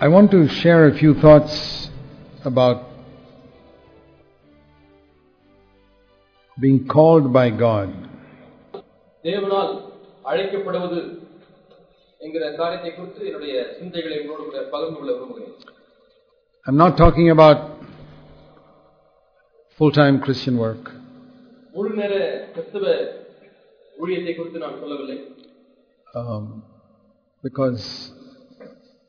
I want to share a few thoughts about being called by God. தேவனால் அழைக்கப்படுவது என்கிற காரியத்தை குறித்து என்னுடைய சிந்தைகளை உங்களோடு கூட பகிர்ந்து கொள்ள விரும்புகிறேன் I'm not talking about full time Christian work. முழு நேர கிறிஸ்தவ ஊழியத்தை குறித்து நான் சொல்லவில்லை um, because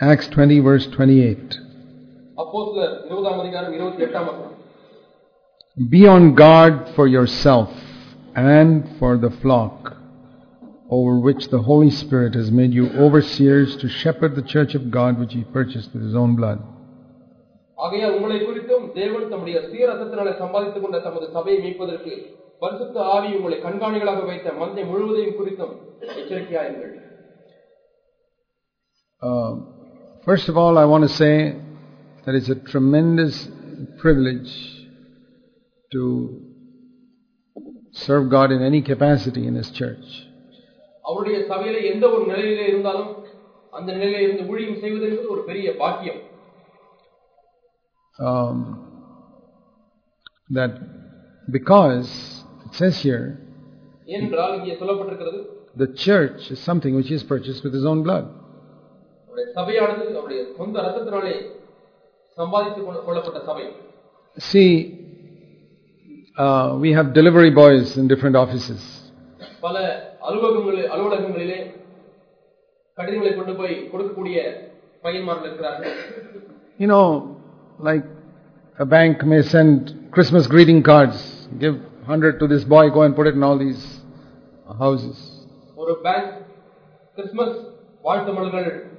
Acts 20, verse 28. அப்போ சிலர் இருபதாம் அதிகாரம் இருபத்தி எட்டாம் வசனம் Be on guard for yourself and for the flock over which the Holy Spirit has made you overseers to shepherd the church of God which he purchased with his own blood. ஆகையால் உங்களை குறித்தும் தேவன் தம்முடைய சீரசத்தினாலே சம்பாதித்துக் கொண்ட தமது சபையை மீட்பதற்கு பரிசுத்த ஆவி உங்களை கண்காணிகளாக வைத்த மந்தை முழுவதையும் குறித்தும் எச்சரிக்கையாயிருங்கள் Uh, first of all, I want to say that it's a tremendous privilege to serve God in any capacity in His church. அவருடைய சபையில எந்த ஒரு நிலையிலே இருந்தாலும் அந்த நிலையில இருந்து ஊழியம் செய்வது என்பது ஒரு பெரிய பாக்கியம் Um, that because it says here, ஏனென்றால் இங்கே சொல்லப்பட்டிருக்கிறது the church is something which He has purchased with His own blood. அவருடைய சபையானது அவருடைய சொந்த ரத்தத்தினாலே சம்பாதித்துக் கொள்ள- கொள்ளப்பட்ட சபை See, uh, we have delivery boys in different offices. பல அலுவலகங்களில் அலுவலகங்களிலே கடிதங்களை கொண்டு போய் கொடுக்கக்கூடிய பையன்மார்கள் இருக்கிறார்கள் You know, like a bank may send Christmas greeting cards, give 100 to this boy, go and put it in all these houses. ஒரு bank Christmas வாழ்த்து மலர்கள்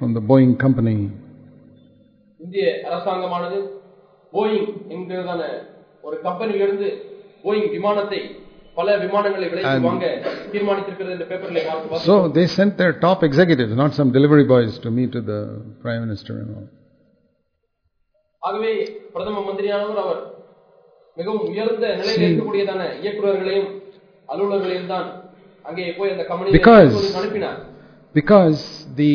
from the Boeing company. இந்திய அரசாங்கமானது போயிங் என்கிறதான ஒரு கம்பெனியிலிருந்து போயிங் விமானத்தை பல விமானங்களை விலைக்கு And- வாங்க தீர்மானித்திருக்கிறது இந்த பேப்பர்ல பார்த்து So they sent their top executives, not some delivery boys, to meet with the prime minister and all. ஆகவே பிரதம மந்திரியானவர் அவர் மிகவும் உயர்ந்த நிலையில் See. இருக்கக்கூடியதான இயக்குநர்களையும் அலுவலர்களையும் தான் அங்கே போய் அந்த கம்பெனி Because- அனுப்பினார் Because the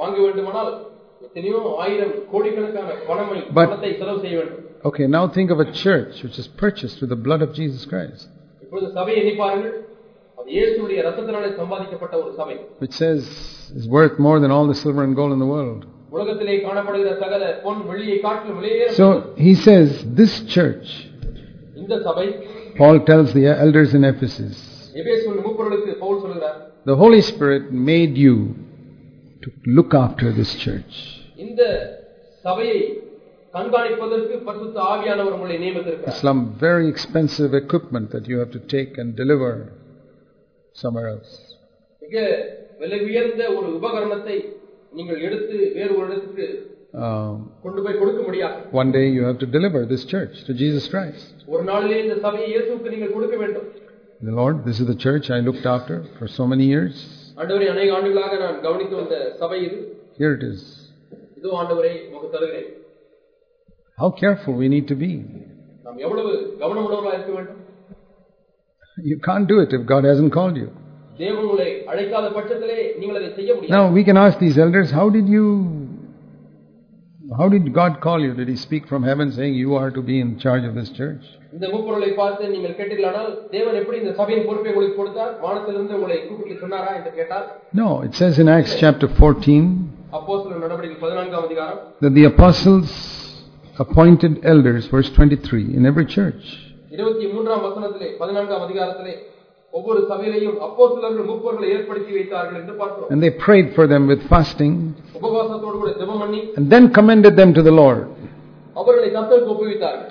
வாங்க வேண்டுமானால் எத்தனையோ ஆயிரம் கோடிக்கணக்கான பணமை But- பணத்தை செலவு செய்ய வேண்டும் Okay, now think of a church which is purchased with the blood of Jesus Christ, இப்பொழுது சபையை எண்ணி பாருங்கள் அது இயேசுடைய ரத்தத்தினாலே சம்பாதிக்கப்பட்ட ஒரு சபை which says is worth more than all the silver and gold in the world. உலகத்திலே காணப்படுகிற சகல பொன் வெள்ளியை காட்டிலும் விலையேற So he says, this church, இந்த சபை Paul tells the elders in Ephesus, எபேசுவின் மூப்பொருளுக்கு Pavul சொல்கிறார் the Holy Spirit made you to look after this church. இந்த சபையை கண்காணிப்பதற்கு பரிசுத்த ஆவியானவர் உங்களை நியமித்திருக்கிறார் Some very expensive equipment that you have to take and deliver somewhere else. மிக விலை உயர்ந்த ஒரு உபகரணத்தை நீங்கள் எடுத்து வேறு ஒரு இடத்துக்கு Um, கொண்டு போய் கொடுக்க முடியாது one day you have to deliver this church to Jesus Christ. ஒரு நாளிலே இந்த சபையை இயேசுவுக்கு நீங்கள் கொடுக்க வேண்டும் The Lord, this is the church I looked after for so many years. ஆண்டவரே அநேக ஆண்டுகளாக நான் கவனித்து வந்த சபை இது Here it is. இதோ ஆண்டவரை உமக்கு தருகிறேன் How careful we need to be. நாம் எவ்வளவு கவனமுள்ளவர்களாக இருக்க வேண்டும் You can't do it if God hasn't called you. தேவன் உங்களை அழைக்காத பட்சத்திலே நீங்கள் அதை செய்ய முடியாது Now we can ask these elders, how did you, how did God call you? Did He speak from heaven saying you are to be in charge of this church? இந்த மூப்பொருளை பார்த்து நீங்கள் கேட்டீர்களானால் தேவன் எப்படி இந்த சபையின் பொறுப்பை உங்களுக்கு கொடுத்தார் வானத்திலிருந்து உங்களை கூப்பிட்டு சொன்னாரா என்று கேட்டால் No, it says in Acts chapter 14 அப்போ சில நடவடிக்கை பதினான்காம் அதிகாரம் that the apostles appointed elders, verse 23, in every church. இருபத்தி மூன்றாம் வசனத்திலே பதினான்காம் அதிகாரத்திலே ஒவ்வொரு சபையிலையும் அப்போ சிலர்கள் மூப்பொருளை ஏற்படுத்தி வைத்தார்கள் என்று பார்க்கிறோம் And they prayed for them with fasting உபவாசத்தோடு கூட ஜெபம் பண்ணி and then commended them to the Lord. அவர்களை கத்தருக்கு ஒப்புவித்தார்கள்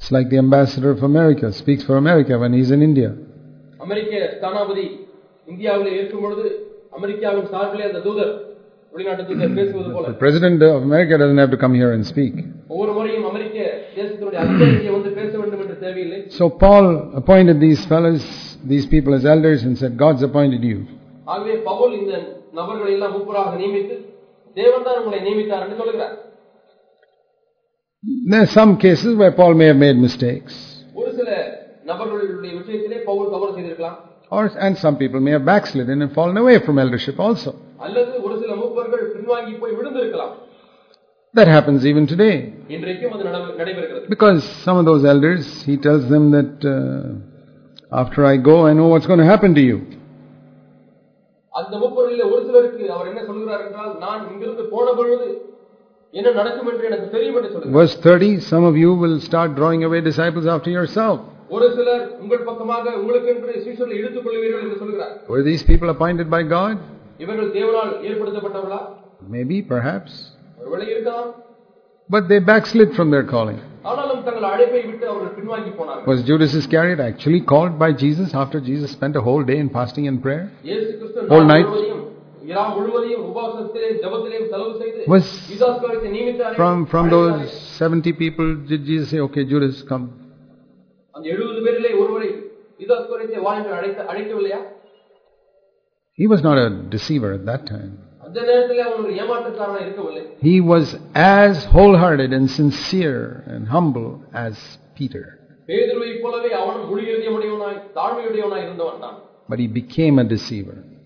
It's like the ambassador of America speaks for America when he's in India. அமெரிக்க ஸ்தானாபதி இந்தியாவில் இருக்கும் பொழுது அமெரிக்காவின் சார்பிலே அந்த தூதர் வெளிநாட்டு தூதர் பேசுவது போல The president of America doesn't have to come here and speak. ஒவ்வொரு முறையும் அமெரிக்க தேசத்தினுடைய அதிகாரியை வந்து பேச வேண்டும் என்று தேவையில்லை So Paul appointed these fellows, these people as elders and said, God's appointed you. ஆகவே பவுல் இந்த நபர்களை எல்லாம் முப்பராக நியமித்து தேவன் தான் உங்களை நியமித்தார் என்று சொல்கிறார் There are some cases where Paul may have made mistakes. ஒரு சில நபர்களுடைய விஷயத்திலே பவுல் தவறு செய்திருக்கலாம் Or, and some people may have backslidden and fallen away from eldership also. அல்லது ஒரு சில மூப்பர்கள் பின்வாங்கி போய் விழுந்திருக்கலாம் That happens even today. இன்றைக்கும் அது நட- நடைபெறுகிறது Because some of those elders, he tells them that uh, after I go, I know what's going to happen to you. அந்த முப்பொருளில் ஒரு சிலருக்கு அவர் என்ன சொல்கிறார் என்றால் நான் இங்கிருந்து போன பொழுது என்ன நடக்கும் என்று எனக்கு தெரியும் என்று சொல்கிறார் Verse 30 Some of you will start drawing away disciples after yourself. ஒரு சிலர் உங்கள் பக்கமாக உங்களுக்கென்று சீஷர்களை இழுத்துக் கொள்வீர்கள் என்று சொல்கிறார் Were these people appointed by God? இவர்கள் தேவனால் ஏற்படுத்தப்பட்டவர்களா Maybe, perhaps. ஒருவேளை இருக்கலாம் But they backslid from their calling. ஆனாலும் தங்கள் அழைப்பை விட்டு அவர்கள் பின்வாங்கி போனார்கள் Was Judas Iscariot actually called by Jesus after Jesus spent a whole day in fasting and prayer? இயேசு கிறிஸ்து Whole நாள் night? Was from, from those 70 people, did Jesus say, okay, Judas, come? He was not a deceiver at that time. He was as wholehearted and sincere and humble as Peter. But he became a deceiver.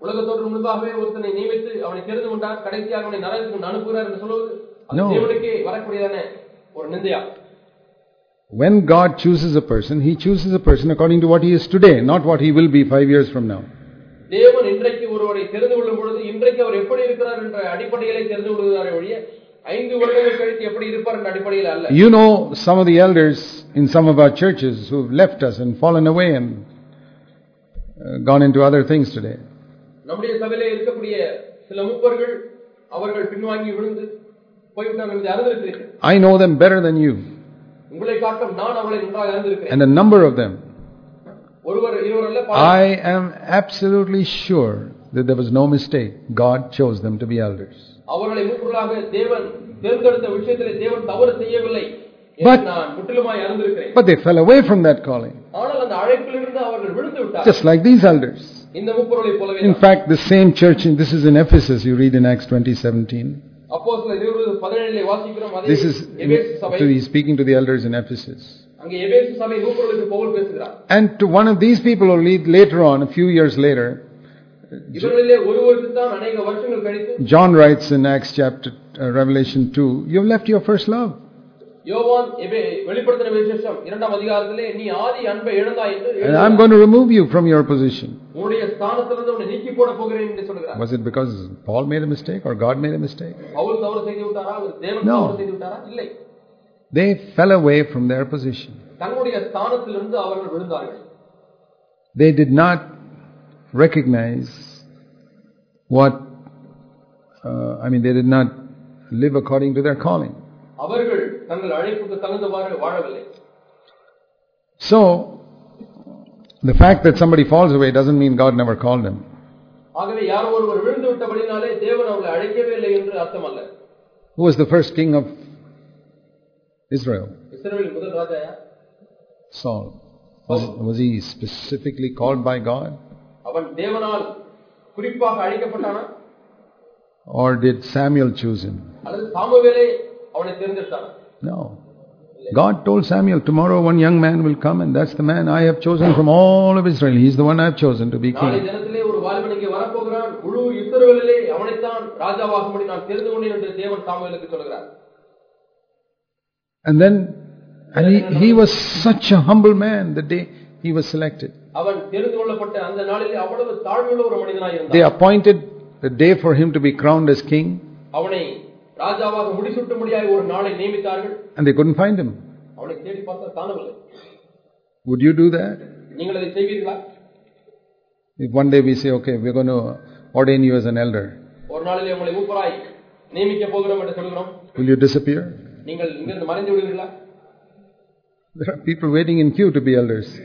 உலகத்தோடு முன்பாகவே ஒருத்தனை நியமித்து அவனை தெரிந்து கொண்டார் கடைசியாக அவனை நரகத்துக்கு அனுப்புகிறார் என்று சொல்வது அது No. தேவனுக்கே வரக்கூடியதான ஒரு நிந்தையா When God chooses a person, he chooses a person according to what he is today, not what he will be five years from now. தேவன் இன்றைக்கு ஒருவரை தெரிந்து கொள்ளும் பொழுது இன்றைக்கு அவர் எப்படி இருக்கிறார் என்ற அடிப்படையிலே தெரிந்து கொள்கிறாரே ஒழிய ஐந்து வருடங்கள் கழித்து எப்படி இருப்பார் என்ற அடிப்படையில் அல்ல You know some of the elders in some of our churches who've left us and fallen away and uh, gone into other things today. நம்முடைய சபையிலே இருக்கக்கூடிய சில மூப்பர்கள் அவர்கள் பின்வாங்கி விழுந்து போய்விட்டார்கள் என்று அறிந்திருக்கிறீர்கள் I know them better than you, உங்களை காட்டும் நான் அவளை நன்றாக அறிந்திருக்கிறேன் and a number of them. ஒருவர் இருவர் அல்ல பலர். I am absolutely sure that there was no mistake. God chose them to be elders. அவர்களை மூப்பர்களாக தேவன் தேர்ந்தெடுத்த விஷயத்திலே தேவன் தவறு செய்யவில்லை But- நான் முற்றிலுமாய் அறிந்திருக்கிறேன் But they fell away from that calling, ஆனால் அந்த அழைப்பிலிருந்து அவர்கள் விழுந்து விட்டார் just like these elders. In fact, the same church, in, this is in Ephesus, you read in Acts 20:17. This is so he's speaking to the elders in Ephesus. And to one of these people only later on, a few years later, John writes in Acts chapter uh, Revelation 2, you've left your first love. And I'm going to remove you from your position. Was it because Paul made a mistake or God made a mistake? No. They fell away from their position. They did not recognize what, uh, I mean, they did not live according to their calling. அவர்கள் தங்கள் அழைப்புக்கு தகுந்தவாறு வாழவில்லை So, the fact that somebody falls away doesn't mean God never called them. ஆகவே யாரோ ஒருவர் விழுந்து விட்டபடினாலே தேவன் அவர்களை அழைக்கவே இல்லை என்று அர்த்தம் அல்ல Who was the first king of Israel? இஸ்ரவேலின் முதல் ராஜா யார்? Saul. Was, was he specifically called by God? அவன் தேவனால் குறிப்பாக அழைக்கப்பட்டானா Or did Samuel choose him? அல்லது சாமுவேலே அவனை தேர்ந்தெடுத்தானா No. God told Samuel, tomorrow one young man will come and that's the man I have chosen from all of Israel. He's the one I have chosen to be நாளை king. தினத்திலே ஒரு வாலிபன் இங்கே வரப்போகிறான் முழு இஸ்ரவேலிலே அவனைத்தான் ராஜாவாகும்படி நான் தெரிந்து கொண்டேன் என்று தேவன் சாமுவேலுக்கு சொல்கிறார் And then, and he, he was such a humble man the day he was selected. அவன் தெரிந்து கொள்ளப்பட்ட அந்த நாளிலே அவ்வளவு தாழ்வுள்ள ஒரு மனிதனாய் They இருந்தான் appointed the day for him to be crowned as king அவனை and they couldn't find him. Would you do that? If one day we say, okay, we're going to ordain you as an elder, will you disappear? There are people waiting in queue to be elders.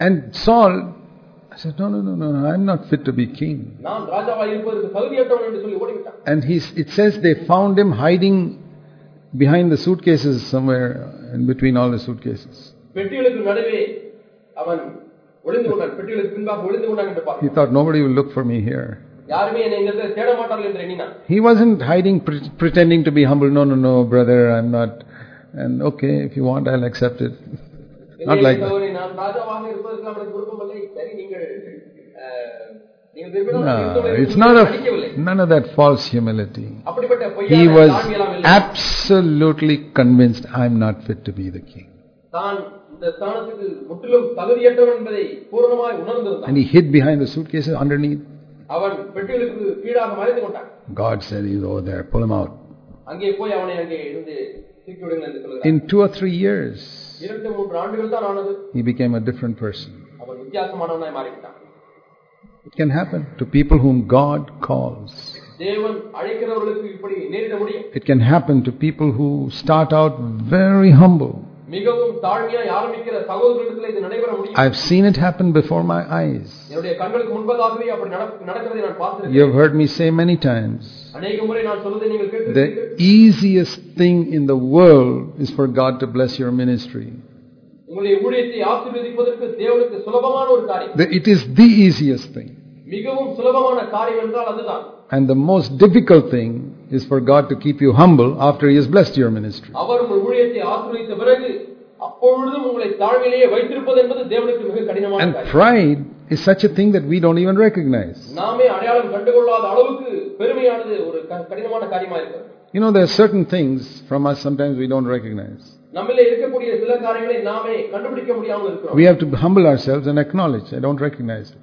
and Saul I said, no, no, no, no, no, I'm not fit to be king. And he, it says they found him hiding behind the suitcases somewhere in between all the suitcases. He thought nobody will look for me here. He wasn't hiding, pre- pretending to be humble. No, no, no, brother, I'm not. And okay, if you want, I'll accept it not like that. No, it's not a, none of that false humility. He was absolutely convinced I'm not fit to be the king. And he hid behind the suitcases underneath. God said he's over there, pull him out. In two or three years, இரண்டு மூன்று ஆண்டுகள் தான் ஆனது he became a different person. அவன் வித்தியாசமானவனாய் மாறிவிட்டான் It can happen to people whom God calls. தேவன் அழைக்கிறவர்களுக்கு இப்படி நேரிட முடியும் It can happen to people who start out very humble. மிகவும் தாழ்மையாய் ஆரம்பிக்கிற சகோதரர்களுக்கு இது நடைபெற முடியும் I've seen it happen before my eyes. என்னுடைய கண்களுக்கு முன்பதாகவே அப்படி நடக்க- நடக்கிறதை நான் பார்த்திருக்கேன் You've heard me say many times அநேக முறை நான் சொல்வதை நீங்கள் the கேட்டிருக்கீர்கள் easiest thing in the world is for God to bless your ministry. உங்களுடைய ஊழியத்தை ஆசீர்வதிப்பதற்கு தேவனுக்கு சுலபமான ஒரு காரியம் The- It is the easiest thing. மிகவும் சுலபமான காரியம் என்றால் அதுதான் And the most difficult thing is for God to keep you humble after He has blessed your ministry. அவர் உங்கள் ஊழியத்தை ஆசீர்வதித்த பிறகு அப்பொழுதும் உங்களை தாழ்மையிலேயே வைத்திருப்பது என்பது தேவனுக்கு மிக கடினமான And காரியம் pride is such a thing that we don't even recognize. நாமே அடையாளம் கண்டுகொள்ளாத அளவுக்கு பெருமையானது ஒரு க- கடினமான காரியமா இருக்கிறது You know, there are certain things from us sometimes we don't recognize. நம்மிலே இருக்கக்கூடிய சில காரியங்களை நாமே கண்டுபிடிக்க முடியாமல் இருக்கிறோம் We have to humble ourselves and acknowledge, I don't recognize it.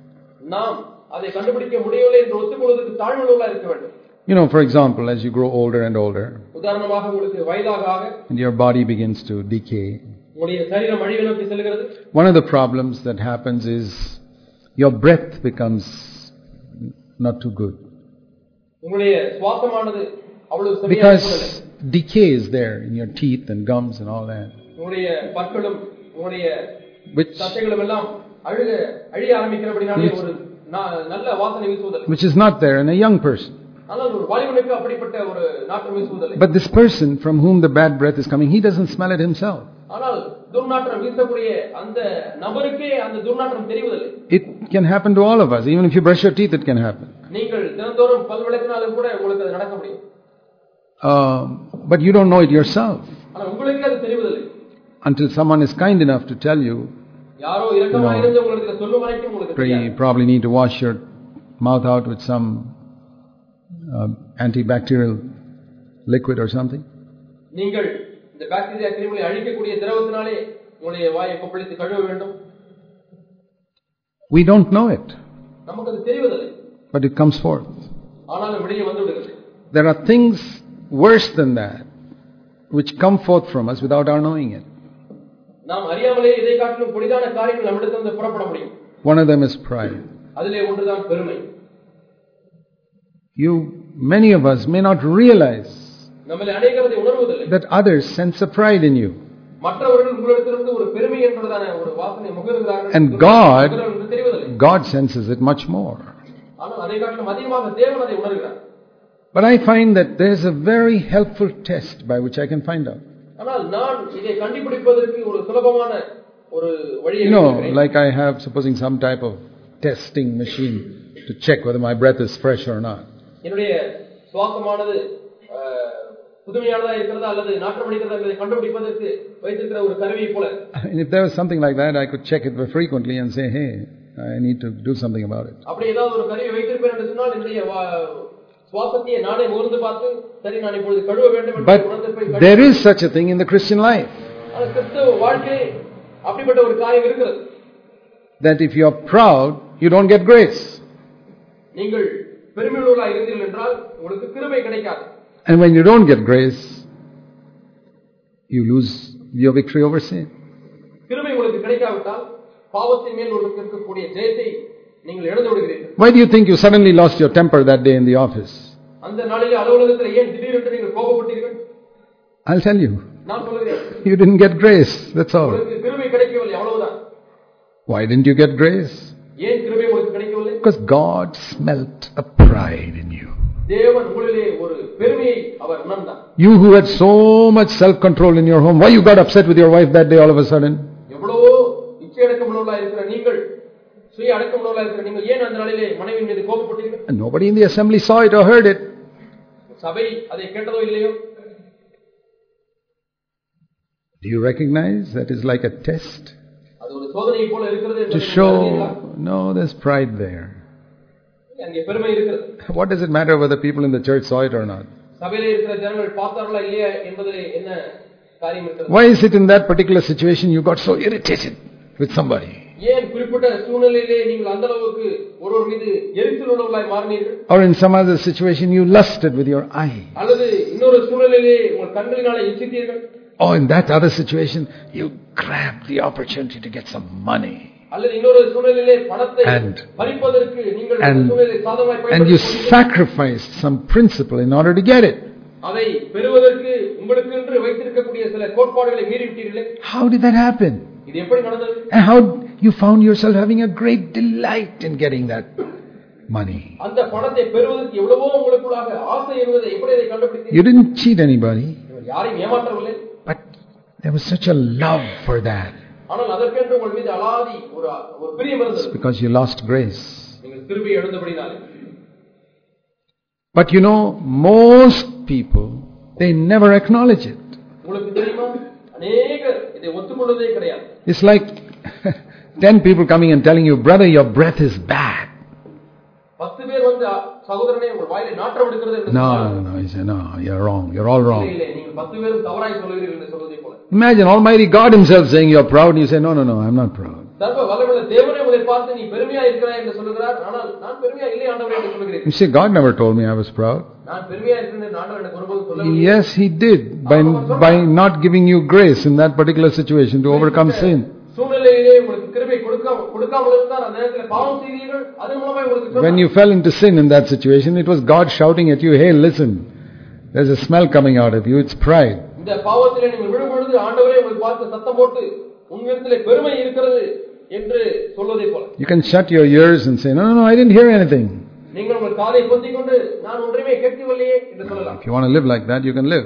நாம் அதை கண்டுபிடிக்க முடியவில்லை என்று ஒத்துக்கொள்வதற்கு தாழ்வுள்ளவர்களா இருக்க வேண்டும் You know, for example, as you grow older and older, உதாரணமாக உங்களுக்கு வயதாக ஆக and your body begins to decay, உங்களுடைய சரீரம் அழிவை நோக்கி செல்கிறது one of the problems that happens is your breath becomes not too good. உங்களுடைய சுவாசமானது அவ்வளவு சரியாக Because இருக்கவில்லை. decay is there in your teeth and gums and all that. உங்களுடைய பற்களும் உங்களுடைய Which, தசைகளும் எல்லாம் அழுக அழிய ஆரம்பிக்கிறபடினாலே ஒரு நா- நல்ல வாசனை வீசுவதில்லை which is not there in a young person. But this person from whom the bad breath is coming, he doesn't smell it himself. It can happen to all of us. Even if you brush your teeth, it can happen. Uh, but you don't know it yourself. Until someone is kind enough to tell you, you know, you probably need to wash your mouth out with some uh, antibacterial liquid or something. நீங்கள் இந்த bacteria கிருமிகளை அழிக்கக்கூடிய திரவத்தினாலே உங்களுடைய வாயை கொப்பளித்து கழுவ வேண்டும் We don't know it, நமக்கு அது தெரிவதில்லை but it comes forth. ஆனாலும் வெளியே வந்து விடுகிறது There are things worse than that which come forth from us without our knowing it. நாம் அறியாமலே இதை காட்டிலும் புனிதான காரியங்கள் நம்மிடத்திலிருந்து புறப்பட முடியும் One of them is pride. அதிலே ஒன்றுதான் பெருமை You, many of us, may not realize நம்மளை அநேகரதை உணர்வதில்லை that others sense a pride in you. மற்றவர்கள் உங்களிடத்திலிருந்து ஒரு பெருமை என்றதான ஒரு வாசனை முகருகிறார்கள் And God- முகருகிறார்கள் என்று தெரிவதில்லை God senses it much more. ஆனால் அதை காட்டிலும் அதிகமாக தேவன் அதை உணர்கிறார் But I find that there's a very helpful test by which I can find out. ஆனால் நான் இதை கண்டுபிடிப்பதற்கு ஒரு சுலபமான ஒரு வழியை You know, வைத்திருக்கிறேன். like I have, supposing some type of testing machine to check whether my breath is fresh or not. என்னுடைய சுவாசமானது அஹ், புதுமையானதா இருக்கிறதா அல்லது நாற்றம் அடிக்கிறதா என்பதை கண்டுபிடிப்பதற்கு வைத்திருக்கிற ஒரு கருவியை போல And if there was something like that, I could check it very frequently and say, hey, I need to do something about it. அப்படி ஏதாவது ஒரு கருவியை வைத்திருப்பேன் என்று சொன்னால் என்னுடைய வா- சுவாசத்தையே நானே முகர்ந்து பார்த்து சரி நான் இப்பொழுது கழுவ வேண்டும் என்று But உணர்ந்து போய் கழுவ- there is such a thing in the Christian life ஆனால் கிறிஸ்தவ வாழ்க்கை அப்படிப்பட்ட ஒரு காரியம் இருக்கிறது that if you're proud, you don't get grace. நீங்கள் பெருமையுள்ளவர்களாக இருந்தீர்கள் என்றால் உங்களுக்கு கிருபை கிடைக்காது And when you don't get grace, you lose your victory over sin. கிருபை உங்களுக்கு கிடைக்காவிட்டால் பாவத்தின் மேல் உங்களுக்கு இருக்கக்கூடிய ஜெயத்தை நீங்கள் இழந்து விடுகிறீர்கள் Why do you think you suddenly lost your temper that day in the office? அந்த நாளிலே அலுவலகத்தில் ஏன் திடீரென்று நீங்கள் கோபப்பட்டீர்கள் I'll tell you. நான் சொல்கிறேன் You didn't get grace, that's all. உங்களுக்கு கிருபை கிடைக்கவில்லை அவ்வளவுதான் Why didn't you get grace? ஏன் கிருபை உங்களுக்கு கிடைக்கவில்லை Because God smelt a pride in you. தேவன் உங்களிலே ஒரு பெருமையை அவர் உணர்ந்தார் You who had so much self-control in your home, why you got upset with your wife that day all of a sudden? எவ்வளவோ இச்சை அடக்கமுள்ளவர்களா இருக்கிற நீங்கள் சுய அடக்கமுள்ளவர்களா இருக்கிற நீங்கள் ஏன் அந்த நாளிலே மனைவி மீது கோபப்பட்டீர்கள் And nobody in the assembly saw it or heard it. சபை அதை கேட்டதோ இல்லையோ Do you recognize that is like a test? To என்பதை நீங்கள் show, அறிவீர்களா? no, there's pride there. அங்கே பெருமை இருக்கிறது What does it matter whether people in the church saw it or not? சபையிலே இருக்கிற ஜனங்கள் பார்த்தார்களா இல்லையா என்பதிலே என்ன காரியம் இருக்கிறது Why is it in that particular situation you got so irritated with somebody? ஏன் குறிப்பிட்ட சூழ்நிலையிலே நீங்கள் அந்த அளவுக்கு ஒருவர் மீது எரிச்சல் உள்ளவர்களாய் மாறினீர்கள் Or in some other situation you lusted with your eye? அல்லது இன்னொரு சூழ்நிலையிலே உங்கள் கண்களினாலே இச்சித்தீர்கள் or in that other situation, you grab the opportunity to get some money. And, and, and you sacrificed some principle in order to get it. How did that happen? And how you found yourself having a great delight in getting that money. You didn't cheat anybody. யாரையும் ஏமாற்றவில்லை but there was such a love for that. ஆனால் அதற்கென்று உங்கள் மீது அலாதி ஒரு ஒரு பிரியம் It's இருந்தது because you lost grace. நீங்கள் திரும்பி எழுந்தபடினாலே But you know, most people, they never acknowledge it. உங்களுக்கு தெரியுமா அநேகர் இதை ஒத்துக்கொள்வதே கிடையாது It's like 10 people coming and telling you, brother, your breath is bad. No, no, no. He said, no, you're wrong. You're all wrong. Imagine Almighty God Himself saying you're proud and you say, no, no, no, I'm not proud. You see, God never told me I was proud. Yes, He did by, by not giving you grace in that particular situation to overcome sin. When you fell into sin in that situation, it was God shouting at you, Hey, listen, there's a smell coming out of you, it's pride. You can shut your ears and say, No, no, no, I didn't hear anything. If you want to live like that, you can live.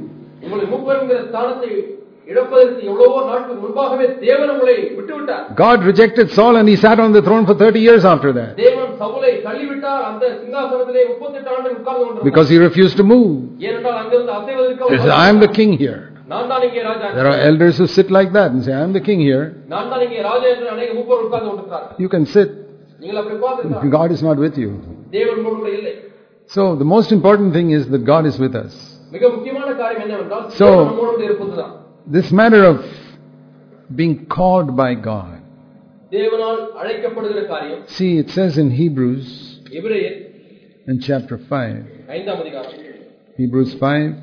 God rejected Saul and he sat on the throne for 30 years after that. Because he refused to move. Says, I am the king here. There are elders who sit like that and say, I am the king here. You can sit. God is not with you. So the most important thing is that God is with us. So this matter of being called by God. See, it says in Hebrews, in chapter 5, Hebrews 5,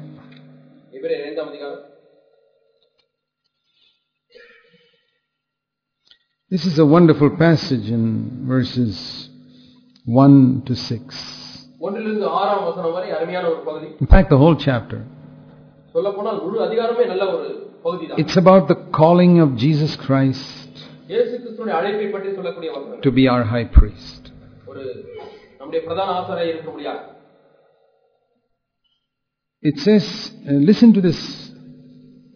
this is a wonderful passage in verses 1 to 6. In fact, the whole chapter. சொல்ல போனால் முழு அதிகாரமே நல்ல ஒரு பகுதி தான் It's about the calling of Jesus Christ இயேசு கிறிஸ்துடைய அழைப்பை பற்றி சொல்லக்கூடிய வசனம் to be our high priest. ஒரு நம்முடைய பிரதான ஆசாரியாக இருக்க முடியாது It says, uh, listen to this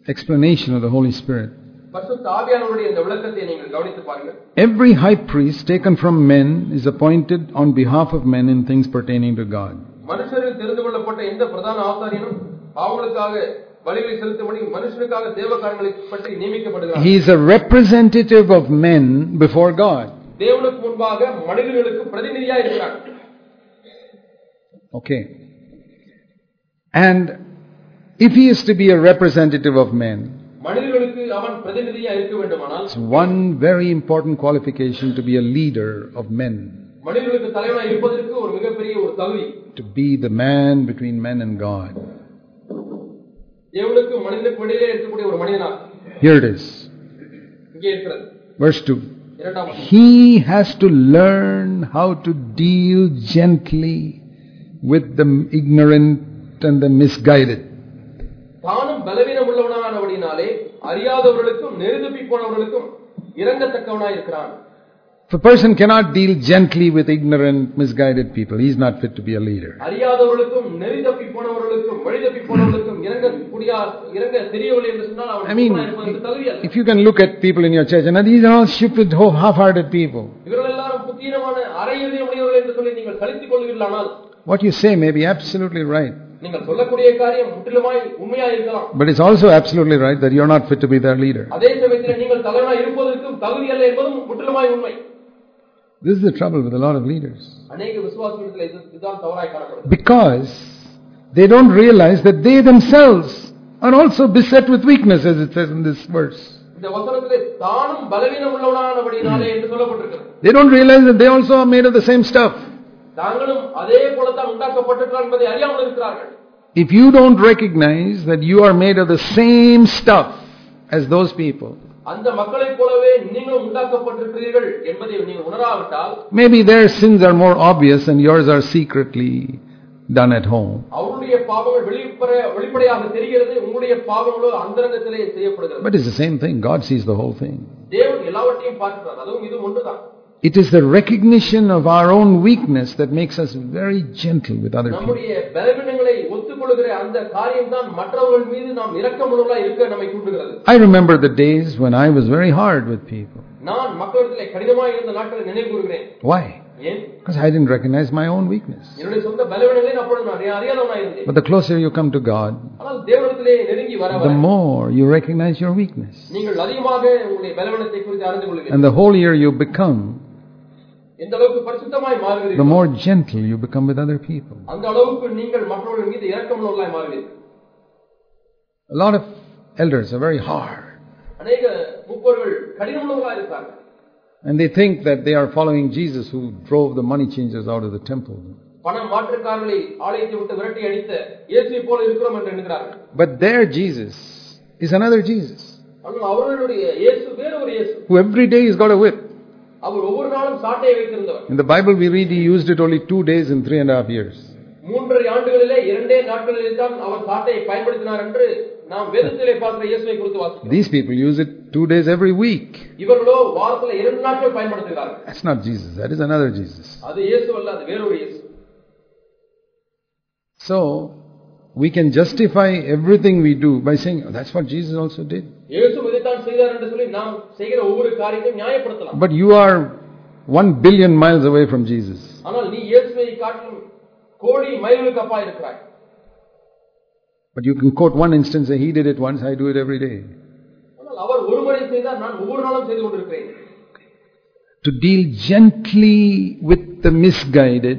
explanation of the Holy Spirit. பரிசுத்த ஆவியானவருடைய இந்த விளக்கத்தை நீங்கள் கவனித்து பாருங்கள் Every high priest taken from men is appointed on behalf of men in things pertaining to God. மனுஷரில் தெரிந்து கொள்ளப்பட்ட எந்த பிரதான ஆசாரியனும் அவங்களுக்காக பலிகளை செலுத்தும்படி மனுஷனுக்காக தேவ காரியங்களை பற்றி நியமிக்கப்படுகிறார் He is a representative of men before God. தேவனுக்கு முன்பாக மனிதர்களுக்கு பிரதிநிதியா இருக்கிறார் Okay. And if he is to be a representative of men, மனிதர்களுக்கு அவன் பிரதிநிதியா இருக்க வேண்டுமானால் it's one very important qualification to be a leader of men, மனிதர்களுக்கு தலைவனாக இருப்பதற்கு ஒரு மிகப்பெரிய ஒரு தகுதி to be the man between men and God. தேவனுக்கு மனிதனுக்கு இடையிலே இருக்கக்கூடிய ஒரு மனிதனாக Here it is. இங்கே இருக்கிறது Verse 2. இரண்டாம் வசனம். He has to learn how to deal gently with the ignorant and the misguided. தானும் பலவீனம் உள்ளவனானபடினாலே அறியாதவர்களுக்கும் நெருதுப்பி போனவர்களுக்கும் இறங்கத்தக்கவனாய் இருக்கிறான் If a person cannot deal gently with ignorant, misguided people, he is not fit to be a leader. அறியாதவர்களுக்கும் நெறி தப்பி போனவர்களுக்கும் வழி தப்பி போனவர்களுக்கும் இறங்க முடியா இறங்க தெரியவில்லை என்று சொன்னால் அவன் I mean, சுத்தமாய் இருப்பதற்கு தகுதி அல்ல if you can look at people in your church, and these are all stupid, half-hearted people. இவர்கள் எல்லாரும் புத்தீனமான அரையிறுதி உடையவர்கள் என்று சொல்லி நீங்கள் கழித்துக் கொள்வீர்களானால் What you say may be absolutely right, நீங்கள் சொல்லக்கூடிய காரியம் முற்றிலுமாய் உண்மையா இருக்கலாம் but it's also absolutely right that you're not fit to be their leader. அதே சமயத்தில் நீங்கள் தலைவனாய் இருப்பதற்கும் தகுதி அல்ல என்பதும் முற்றிலுமாய் உண்மை This is the trouble with a lot of leaders. Because they don't realize that they themselves are also beset with weakness, as it says in this verse. They don't realize that they also are made of the same stuff. If you don't recognize that you are made of the same stuff as those people, அந்த மக்களைப் போலவே நீங்களும் உண்டாக்கப்பட்டிருக்கிறீர்கள் என்பதை நீங்கள் உணராவிட்டால் maybe their sins are more obvious and yours are secretly done at home. அவருடைய பாவங்கள் வெளிப்பட வெளிப்படையாக தெரிகிறது உங்களுடைய பாவங்களோ அந்தரங்கத்திலே செய்யப்படுகிறது But it's the same thing. God sees the whole thing. தேவன் எல்லாவற்றையும் பார்க்கிறார் அதுவும் இது ஒன்றுதான் It is the recognition of our own weakness that makes us very gentle with other people. நம்முடைய பலவீனங்களை ஒத்துக்கொள்கிற அந்த காரியம்தான் மற்றவர்கள் மீது நாம் இரக்கமுள்ளவர்களா இருக்க நம்மை தூண்டுகிறது I remember the days when I was very hard with people. நான் மக்களிடத்திலே கடினமாக இருந்த நாட்களை நினைவு கூறுகிறேன் Why? ஏன் Because I didn't recognize my own weakness. என்னுடைய சொந்த பலவீனங்களை அப்பொழுது நான் அறியாதவனா இருந்தேன் But the closer you come to God, ஆனால் தேவனிடத்திலே நெருங்கி வர the வர more you recognize your weakness. நீங்கள் அதிகமாக உங்களுடைய பலவீனத்தை குறித்து அறிந்து கொள்வீர்கள் And the holier you become, எந்த அளவுக்கு பரிசுத்தமாய் the மாறுகிறீர்கள் more gentle you become with other people. அந்த அளவுக்கு நீங்கள் மற்றவர்கள் மீது இரக்கமுள்ளவர்களாய் மாறுவீர்கள் A lot of elders are very hard. அநேக முப்பொருள் கடினமுள்ளவர்களாக இருக்காங்க And they think that they are following Jesus who drove the money changers out of the temple. பணம் மாற்றுக்காரர்களை ஆலயத்தை விட்டு விரட்டி அடித்த இயேசுவை போல இருக்கிறோம் என்று எண்ணுகிறார்கள் But their Jesus is another Jesus ஆனால் அவர்களுடைய இயேசு வேற ஒரு இயேசு who every day has got a whip. அவர் ஒவ்வொரு நாளும் சாட்டையை வைத்திருந்தவர் In the Bible we read he used it only two days in three and a half years. மூன்றரை ஆண்டுகளிலே இரண்டே நாட்களில் தான் அவர் சாட்டையை பயன்படுத்தினார் என்று நாம் வேதத்திலே பார்க்கிற இயேசுவை குறித்து வாசிக்கிறோம் These people use it two days every week. இவர்களோ வாரத்துல இரண்டு நாட்கள் பயன்படுத்துகிறார்கள் That's not Jesus, that is another Jesus. அது இயேசு அல்ல அது வேறொரு இயேசு So, we can justify everything we do by saying, oh, that's what Jesus also did. இயேசு இதைத்தான் செய்தார் என்று சொல்லி நாம் செய்கிற ஒவ்வொரு காரியத்தையும் நியாயப்படுத்தலாம் But you are one billion miles away from Jesus. ஆனால் நீ இயேசுவை காட்டிலும் கோடி மைல்களுக்கு அப்பா இருக்கிறாய் But you can quote one instance, say, he did it once, I do it every day. ஆனால் அவர் ஒரு முறை செய்தார் நான் ஒவ்வொரு நாளும் செய்து கொண்டிருக்கிறேன் To deal gently with the misguided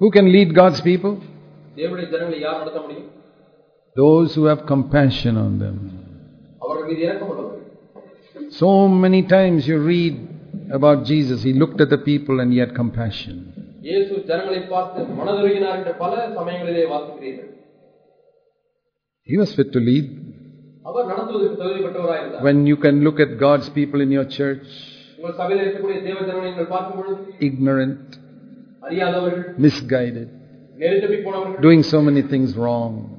Who can lead God's people? தேவனுடைய ஜனங்களை யார் நடத்த முடியும் Those who have compassion on them. அவர்கள் மீது இறக்கம் உள்ளவர்கள் So many times you read about Jesus, he looked at the people and he had compassion. இயேசு ஜனங்களை பார்த்து மனதுருகினார் என்று பல சமயங்களிலே வாசிக்கிறீர்கள் He was fit to lead. அவர் நடத்துவதற்கு தகுதிப்பட்டவராய் இருந்தார் When you can look at God's people in your church, உங்கள் சபையில் இருக்கக்கூடிய தேவ ஜனங்களை நீங்கள் பார்க்கும் பொழுது ignorant, அறியாதவர்கள் misguided, doing so many things wrong.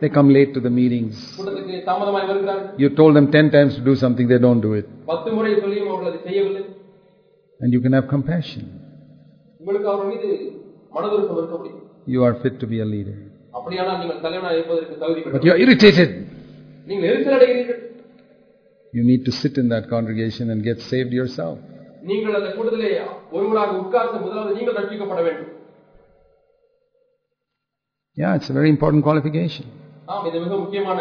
They come late to the meetings. You told them ten times to do something, they don't do it. And you can have compassion. You are fit to be a leader. But you are irritated. You need to sit in that congregation and get saved yourself. நீங்கள் அந்த கூட்டத்திலே ஒருவராக உட்கார்ந்து முதலாவது நீங்கள் ரட்சிக்கப்பட வேண்டும் Yeah, it's a very important qualification. ஆம் இது மிக முக்கியமான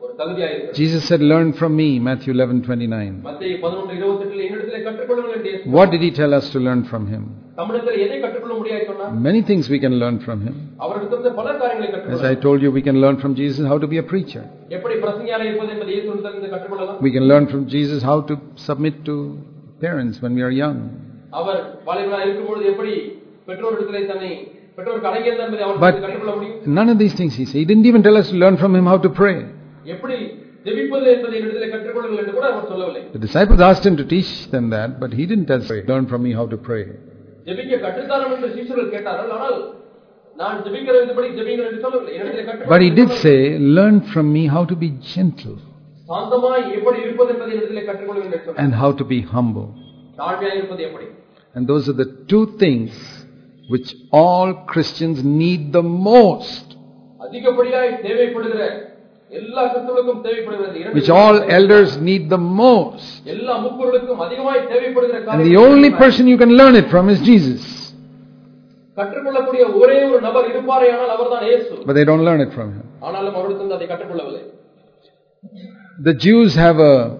ஒரு தகுதியாக இருக்கிறது Jesus said, Learn from me, Matthew 11 29. மத்திய பதினொன்று இருபத்தி எட்டில் என்னிடத்திலே கற்றுக்கொள்ளுங்கள் என்று இயேசு What did he tell us to learn from him? தமிழத்தில் எதை கற்றுக்கொள்ள முடியாது சொன்னார் Many things we can learn from him. அவரிடத்திலிருந்து பல காரியங்களை As கற்றுக்கொள்ளலாம் I told you, we can learn from Jesus how to be a preacher. எப்படி பிரசங்கியாக இருப்பது என்பதை இயேசுவிடத்திலிருந்து கற்றுக்கொள்ளலாம் We can learn from Jesus how to submit to parents when we are young. But none of these things he said. He didn't even tell us to learn from him how to pray. The disciples asked him to teach them that, but he didn't tell us learn from me how to pray. But he did say, learn from me how to be gentle and how to be humble. And those are the two things which all Christians need the most. Which all elders need the most. And the only person you can learn it from is Jesus. But they don't learn it from him. The Jews have a,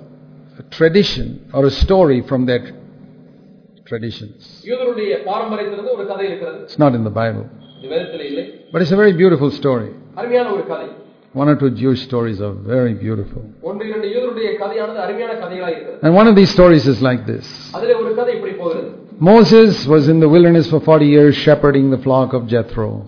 a tradition or a story from their traditions. It's not in the Bible. But it's a very beautiful story. One or two Jewish stories are very beautiful. And one of these stories is like this Moses was in the wilderness for 40 years shepherding the flock of Jethro.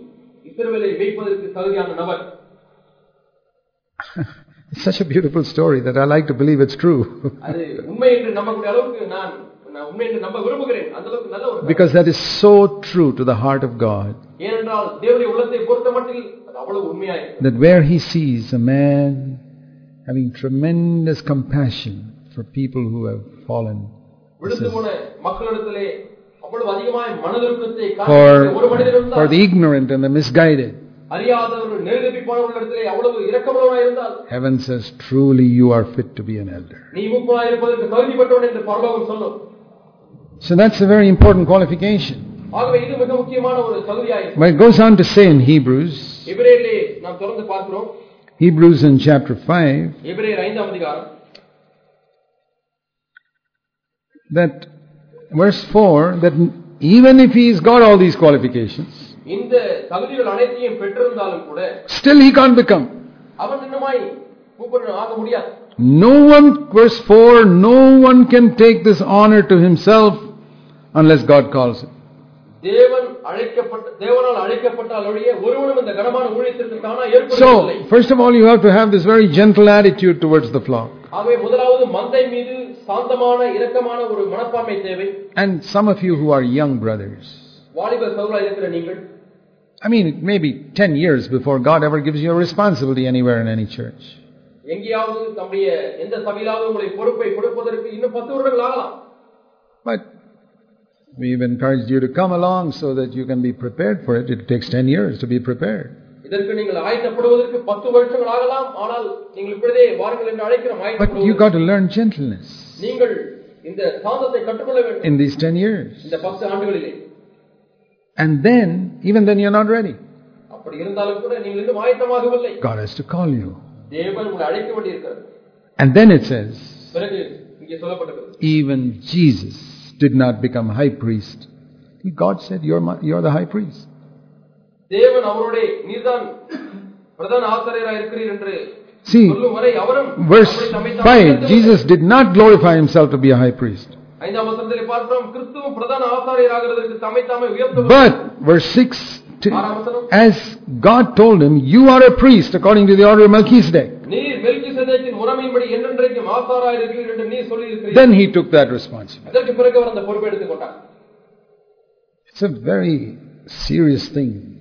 இஸ்ரவேலை மேய்ப்பதற்கு தகுதியான நபர் It's such a beautiful story that I like to believe it's true. அது உண்மை என்று நம்பக்கூடிய அளவுக்கு நான் நான் உண்மை என்று நம்ப விரும்புகிறேன் அந்த அளவுக்கு நல்ல ஒரு கதை. because that is so true to the heart of God. ஏனென்றால் தேவனுடைய உள்ளத்தை பொறுத்த மட்டில் அது அவ்வளவு உண்மையாயிருக்கு That where he sees a man having tremendous compassion for people who have fallen, for, for the ignorant and the misguided. Heaven says, Truly you are fit to be an elder. So that's a very important qualification. But it goes on to say in Hebrews, Hebrews in chapter 5, that verse 4, that even if he's got all these qualifications, இந்த தகுதிகள் அனைத்தையும் பெற்றிருந்தாலும் கூட still he can't become. அவன் இன்னுமாய் மூப்பன் ஆக முடியாது No one, verse 4, no one can take this honor to himself unless God calls him. தேவன் அழைக்கப்பட்ட தேவனால் அழைக்கப்பட்டால் ஒழிய ஒருவனும் இந்த கனமான ஊழியத்திற்கு தானா ஏற்படுவதில்லை So, first of all, you have to have this very gentle attitude towards the flock. ஆகவே முதலாவது மந்தை மீது சாந்தமான இரக்கமான ஒரு மனப்பான்மை தேவை And some of you who are young brothers, வாலிப சௌலா இருக்கிற நீங்கள் I mean, it may be 10 years before God ever gives you a responsibility anywhere in any church. எங்கேயாவது தம்முடைய எந்த சபையிலாவது உங்களை பொறுப்பை கொடுப்பதற்கு இன்னும் பத்து வருடங்கள் ஆகலாம் But we've encouraged you to come along so that you can be prepared for it. It takes 10 years to be prepared. இதற்கு நீங்கள் ஆயத்தப்படுவதற்கு பத்து வருஷங்கள் ஆகலாம் ஆனால் நீங்கள் இப்பொழுதே வாருங்கள் என்று அழைக்கிறோம் But you ஆயத்தப்படுவதற்கு. got to learn gentleness நீங்கள் இந்த சாந்தத்தை கற்றுக்கொள்ள வேண்டும் in these 10 years. இந்த பத்து ஆண்டுகளிலே And then, even then, you're not ready. அப்படி இருந்தாலும் கூட நீங்கள் இன்னும் ஆயத்தமாகவில்லை God has to call you. தேவன் உங்களை அழைக்க வேண்டியிருக்கிறது And then it says, பிறகு இங்கே சொல்லப்பட்டிருக்கிறது even Jesus did not become high priest. God said, You're, my, you're the high priest. தேவன் அவருடைய நீர்தான் பிரதான ஆசிரியராக இருக்கிறீர் என்று See, verse 5 Jesus did not glorify himself to be a high priest. But, verse 6 as God told him, You are a priest according to the order of Melchizedek. Then he took that responsibility. It's a very serious thing.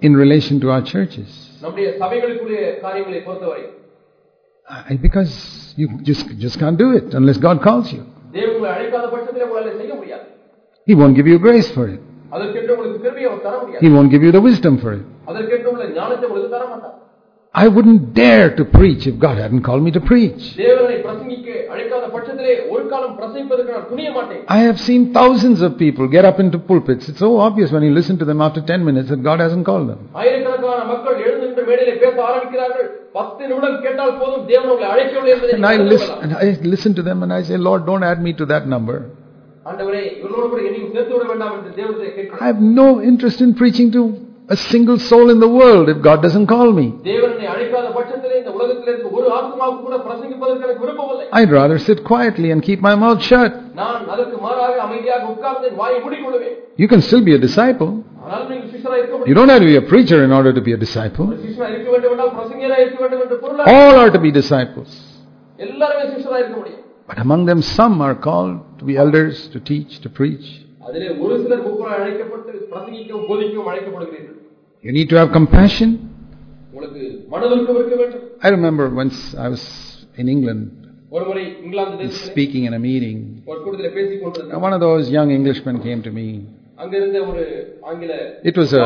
in relation to our churches. I, because you just, just can't do it unless God calls you. He won't give you grace for it. He won't give you the wisdom for it. I wouldn't dare to preach if God hadn't called me to preach. I have seen thousands of people get up into pulpits. It's so obvious when you listen to them after 10 minutes that God hasn't called them. I listen to them and I say, Lord, don't add me to that number. I have no interest in preaching to a single soul in the world if God doesn't call me. தேவன் என்னை அழைக்காத பட்சத்திலே இந்த உலகத்தில் இருக்க ஒரு ஆத்மாவுக்கு கூட பிரசங்கிப்பதற்கு எனக்கு விருப்பமில்லை I'd rather sit quietly and keep my mouth shut. நான் அதற்கு மாறாக அமைதியாக உட்கார்ந்து என் வாயை மூடிக்கொள்வேன் You can still be a disciple. ஆனாலும் நீங்கள் சிஷ்யரா இருக்க You முடியும் don't have to be a preacher in order to be a disciple. ஒரு சிஷ்யனா இருக்க வேண்டும் என்றால் பிரசங்கியரா இருக்க வேண்டும் என்று பொருள் All are to be disciples. எல்லாருமே சிஷ்யரா இருக்க முடியும் But among them, some are called to be elders, to teach, to preach. அதிலே ஒரு சிலர் முப்பராய் அழைக்கப்பட்டு பிரசங்கிக்கவும் போதிக்கவும் அழைக்கப்படுகிறீர்கள் you need to have compassion. I remember once I was in England speaking in a meeting. And one of those young Englishmen came to me. It was a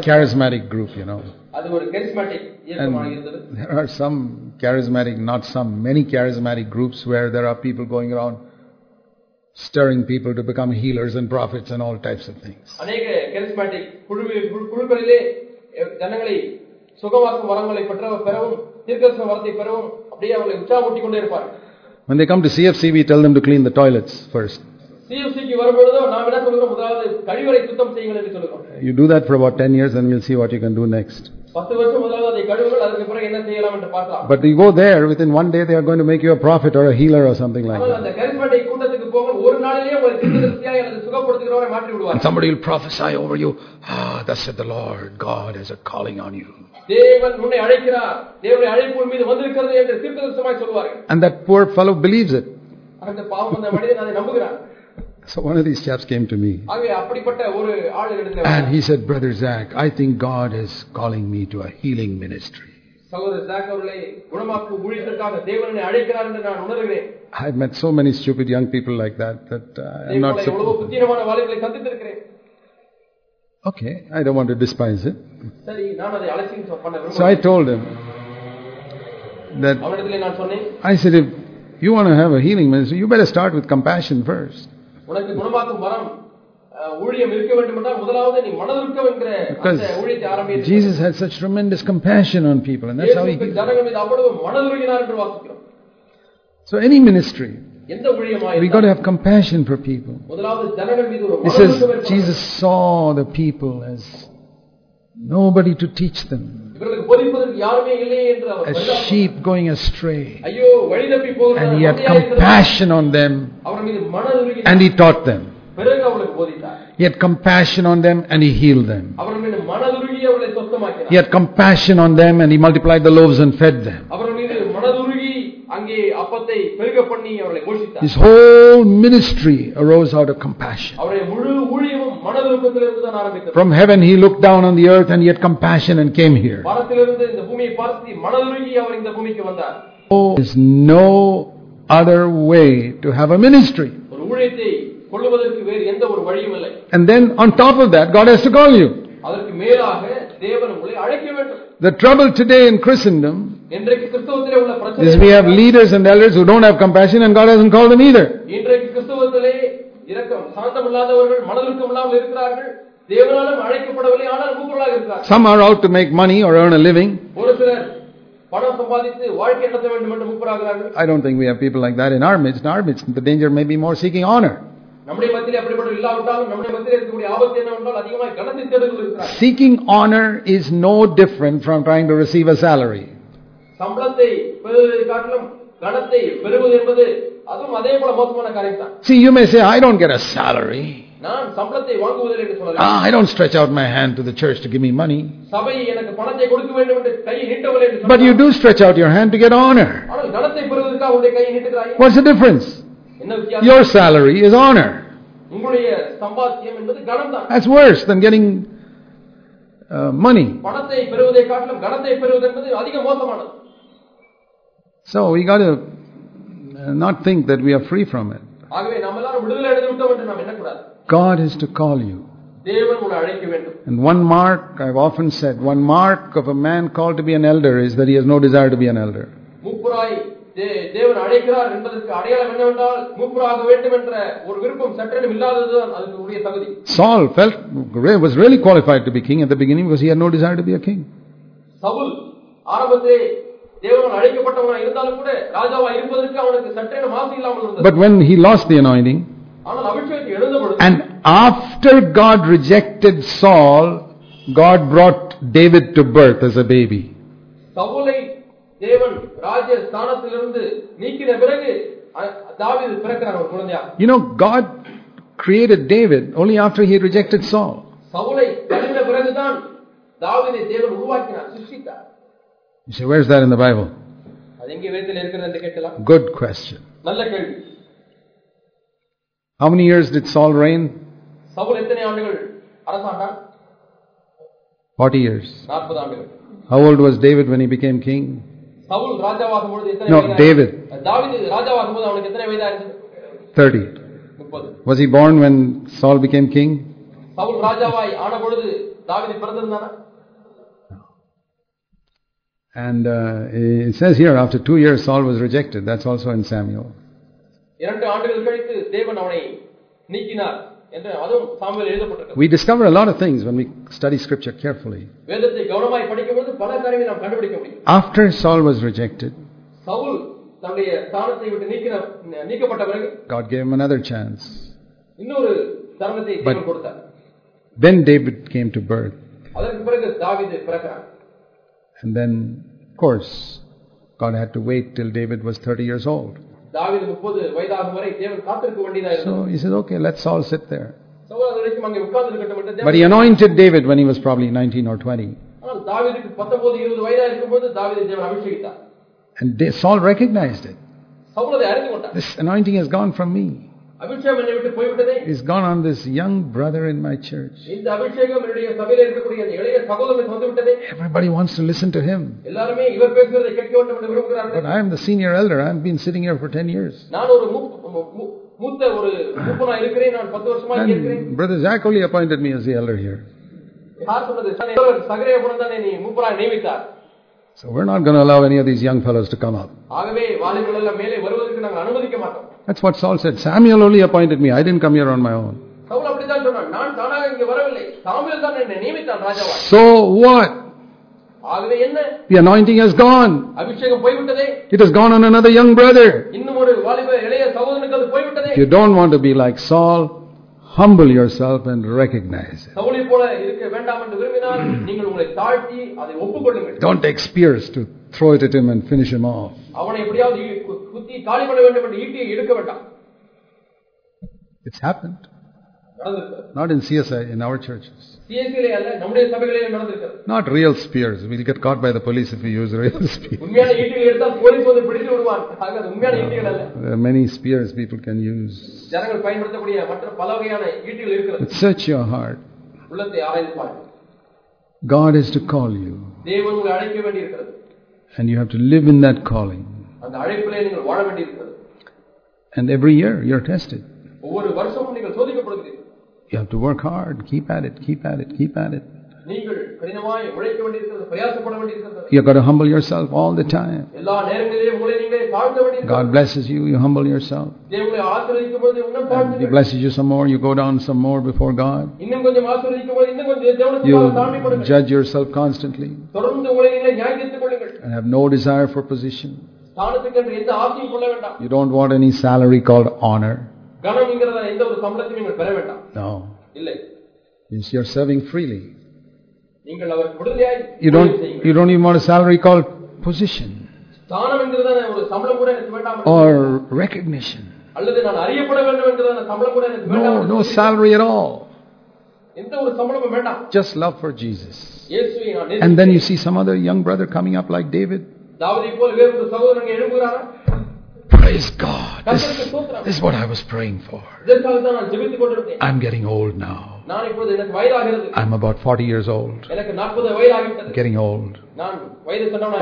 charismatic group, you know. And there are some charismatic, not some, many charismatic groups where there are people going around stirring people to become healers and prophets and all types of things. அநேக charismatic குழுவில் குழு- குழுக்களிலே அஹ், ஜனங்களை சுகமாக்கும் வரங்களை பெற்ற பெறவும் தீர்க்கதரிசன வரத்தை பெறவும் அப்படியே அவர்களை உற்சாகூட்டிக் கொண்டே இருப்பார்கள் When they come to CFC, we tell them to clean the toilets first. சிஎஃப்சிக்கு வரும்பொழுதோ நாம் என்ன சொல்கிறோம் முதலாவது கழிவறை சுத்தம் செய்யுங்கள் என்று சொல்கிறோம் You do that for about 10 years and we'll see what you can do next. பத்து வருஷம் முதலாவது அதை கழுவுங்கள் அதுக்கு பிறகு என்ன செய்யலாம் என்று பார்க்கலாம் But you go there, within one day they are going to make you a prophet or a healer or something like ஆனால் that. And somebody will prophesy over you, ah, thus said the Lord, God has a calling on you. And that poor fellow believes it. So one of these chaps came to me. And he said, Brother Zac, I think God is calling me to a healing ministry. சகோதரர் Jack அவர்களை குணமாக்கும் ஊழியத்திற்காக தேவனை அழைக்கிறார் என்று நான் உணர்கிறேன் I've met so many stupid young people like that that uh, I'm not surprised. Okay, I don't want to despise it. So I told him that I said, if you want to have a healing ministry, you better start with compassion first. Because Jesus had such tremendous compassion on people, and that's how he. So any ministry, we got to have compassion for people. He says Jesus saw the people as nobody to teach them. a sheep going astray. And he had compassion on them and he taught them. He had compassion on them and he healed them. He had compassion on them and he multiplied the loaves and fed them. அவர்கள் மீது மனதுருகி அங்கே அப்பத்தை பெருக பண்ணி அவர்களை போஷித்தார் His whole ministry arose out of compassion. அவருடைய முழு ஊழியமும் மனதுருக்கத்திலிருந்து தான் ஆரம்பித்தது From heaven, he looked down on the earth and he had compassion and came here. வானத்திலிருந்து இந்த பூமியை பார்த்து மனதுருகி அவர் இந்த பூமிக்கு வந்தார் Oh, There is no other way to have a ministry. ஒரு ஊழியத்தை கொள்ளுவதற்கு வேறு எந்த ஒரு வழியும் இல்லை And then on top of that, God has to call you. அதற்கு மேலாக தேவன் உங்களை அழைக்க வேண்டும் The trouble today in Christendom this we have leaders and elders who don't have compassion and God hasn't called them either. Some are out to make money or earn a living. I don't think we have people like that in our midst. In our midst, the danger may be more seeking honor. Seeking honor is no different from trying to receive a salary. சம்பளத்தை பெறுவதை காட்டிலும் கணத்தை பெறுவது என்பது அதுவும் அதே போல மோசமான காரியம் தான் See, you may say, I don't get a salary. நான் சம்பளத்தை வாங்குவதில்லை என்று சொல்லலாம் Ah, I don't stretch out my hand to the church to give me money. சபை எனக்கு பணத்தை கொடுக்க வேண்டும் என்று கை நீட்டவில்லை என்று But you சொல்லலாம் do stretch out your hand to get honor. ஆனால் கணத்தை பெறுவதற்காக உங்களுடைய கையை நீட்டுகிறாய் What's the difference? என்ன வித்தியாசம் Your salary is honor. உங்களுடைய சம்பாத்தியம் என்பது கணம் தான் That's worse than getting uh, money. பணத்தை பெறுவதை காட்டிலும் கணத்தை பெறுவது என்பது அதிக மோசமானது So we got to not think that we are free from it. ஆகவே நம்ம எல்லாரும் விடுதலை அடைந்து விட்டோம் என்று நாம் எண்ணக்கூடாது God is to call you. தேவன் உங்களை அழைக்க வேண்டும் And one mark, I've often said, one mark of a man called to be an elder is that he has no desire to be an elder. மூப்புராய் தே- தேவன் அழைக்கிறார் என்பதற்கு அடையாளம் என்னவென்றால் மூப்புராக வேண்டும் என்ற ஒரு விருப்பம் சற்றெனும் இல்லாததுதான் அதுக்கு உரிய தகுதி Saul felt was really qualified to be king at the beginning because he had no desire to be a king. Saul ஆரம்பத்திலே but when he lost the anointing, and after God rejected Saul, God brought David to birth as a baby. You know, God created David only after he rejected Saul. You say, where's that in the Bible? Good question. How many years did Saul reign? 40 years. How old was David when he became king? No, David. 30. Was he born when Saul became king? And uh, it says here, after two years, Saul was rejected. That's also in Samuel. We discover a lot of things when we study scripture carefully. After Saul was rejected, God gave him another chance. But then David came to birth. And then of course, God had to wait till David was 30 years old. So he said, okay, let's all sit there. But he anointed David when he was probably 19 or 20. And Saul recognized it. This anointing has gone from me. அபிஷேகம் என்னை விட்டு போய்விட்டதே It's gone on this young brother in my church. இந்த அபிஷேகம் என்னுடைய சபையில இருக்கக்கூடிய அந்த இளைய சகோதரனுக்கு வந்து விட்டதே Everybody wants to listen to him. எல்லாருமே இவர் பேசுவதை கேட்க வேண்டும் என்று விரும்புகிறார்கள் But I am the senior elder. I've been sitting here for 10 years. நான் ஒரு மூ- மூ- மூ- மூத்த ஒரு மூப்பனா இருக்கிறேன் நான் பத்து வருஷமா இங்க இருக்கிறேன் And Brother Zach only appointed me as the elder here. யார் சொன்னது சகோதரர் சகரிய குணம் தானே நீ மூப்பரா நியமித்தார் so we're not going to allow any of these young fellows to come up. That's what Saul said. Samuel only appointed me. I didn't come here on my own. So what? The anointing has gone. It has gone on another young brother. If you don't want to be like Saul, humble yourself and recognize it. சவுளை போல இருக்க வேண்டாம் என்று விரும்பினால் நீங்கள் உங்களை தாழ்த்தி அதை ஒப்புக்கொள்ளுங்கள் Don't take spears to throw it at him and finish him off. அவனை எப்படியாவது ஈ- கு- குத்தி காலி பண்ண வேண்டும் என்று ஈட்டியை எடுக்க வேண்டாம் It's happened. நடந்திருக்கிறது Not in CSI, in our churches. சிஎஸ்சியிலே அல்ல நம்முடைய சபைகளிலே நடந்திருக்கிறது Not real spears. We'll get caught by the police if we use real spears. உண்மையான ஈட்டிகள் எடுத்தால் போலீஸ் வந்து பிடித்து விடுவான் ஆக அது உண்மையான ஈட்டிகள் அல்ல There are many spears people can use. ஜனங்கள் பயன்படுத்தக்கூடிய மற்ற பல வகையான ஈட்டிகள் இருக்கிறது But search your heart. உள்ளத்தை ஆராய்ந்து பாருங்கள் God is to call you, தேவன் உங்களை அழைக்க வேண்டியிருக்கிறது and you have to live in that calling. அந்த அழைப்பிலே நீங்கள் வாழ வேண்டியிருக்கிறது And every year you're tested. ஒவ்வொரு வருஷமும் நீங்கள் சோதிக்கப்படுகிறீர்கள் You have to work hard, keep at it, keep at it, keep at it. You've got to humble yourself all the time. God blesses you, you humble yourself. He blesses you some more, you go down some more before God. You judge yourself constantly and have no desire for position. You don't want any salary called honor. கனம்ங்கிறத எந்த ஒரு சம்பளத்தையும் நீங்கள் பெற வேண்டாம் No. இல்லை Yes, You're serving freely. நீங்கள் அவருக்கு விடுதலையாய் You ஊழியம் don't, செய்யுங்கள். you don't even want a salary called position ஸ்தானம் என்கிறதான ஒரு சம்பளம் கூட எனக்கு வேண்டாம் or recognition. அல்லது நான் அறியப்பட வேண்டும் என்கிறதான சம்பளம் கூட எனக்கு வேண்டாம் No, no salary at all. எந்த ஒரு சம்பளமும் வேண்டாம் Just love for Jesus. இயேசுவை நான் And then you நேசிக்கிறேன். see some other young brother coming up like David. தாவீதை போல் வேறு ஒரு சகோதரன் எழும்புகிறாரா Praise God. This, this is what I was praying for. I'm getting old now. I'm about 40 years old. Getting old.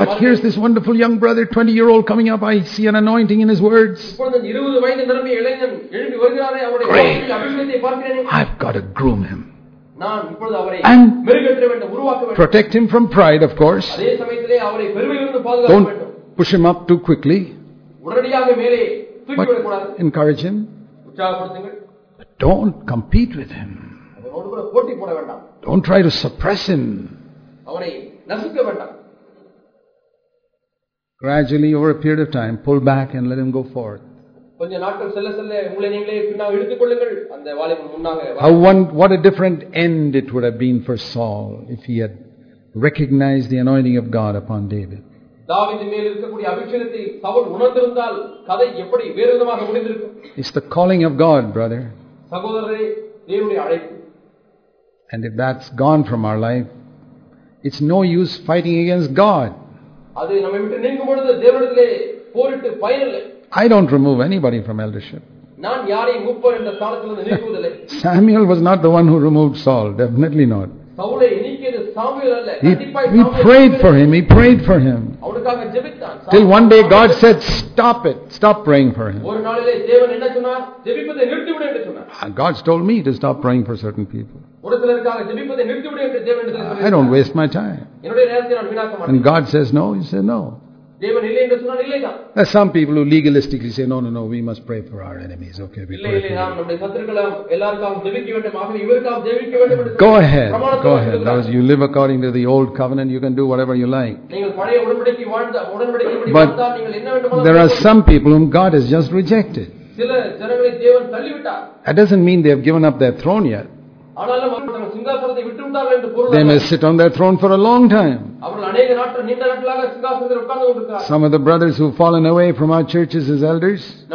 But here's this wonderful young brother, 20 year old, coming up. I see an anointing in his words. Great. I've got to groom him. And protect him from pride, of course. Don't push him up too quickly. உடனடியாக மேலே தூக்கி but விடக்கூடாது encourage him. உற்சாகப்படுத்துங்கள் But don't compete with him. அவனோடு கூட போட்டி போட வேண்டாம் Don't try to suppress him. அவனை நசுக்க வேண்டாம் Gradually, over a period of time, pull back and let him go forth. கொஞ்ச நாட்கள் செல்ல செல்ல உங்களை நீங்களே பின்னால் இழுத்துக் கொள்ளுங்கள் அந்த வாலிபன் முன்னாக வர- How one, what a different end it would have been for Saul if he had recognized the anointing of God upon David. It's the calling of God, brother. And if that's gone from our life, it's no use fighting against God. I don't remove anybody from eldership. Samuel was not the one who removed Saul, definitely not. He, he prayed for him. He prayed for him. Till one day God said, Stop it. Stop praying for him. Uh, God's told me to stop praying for certain people. I don't waste my time. And God says no, you say no. தேவன் இல்லை என்று சொன்னால் இல்லைதான் There's some people who legalistically say, no, no, no, we must pray for our enemies. Okay, we இல்லை pray இல்லை for நாம் you. நம்முடைய சத்துருக்களும் எல்லாருக்காகவும் ஜெபிக்க வேண்டும் ஆகவே இவருக்காகவும் ஜெபிக்க வேண்டும் என்று Go ahead, பிரமாணத்தை go ahead. வைத்திருக்கிறார். Those you live according to the old covenant, you can do whatever you like. நீங்கள் பழைய உடன்படிக்கை வாழ்ந்த உடன்படிக்கைப்படி But வாழ்ந்தால் நீங்கள் என்ன There வேண்டுமானாலும் are some people whom God has just rejected. சில ஜனங்களை தேவன் தள்ளிவிட்டார் That doesn't mean they have given up their throne yet. They may sit on their throne for a long time. Some of the brothers who've fallen away from our churches as elders,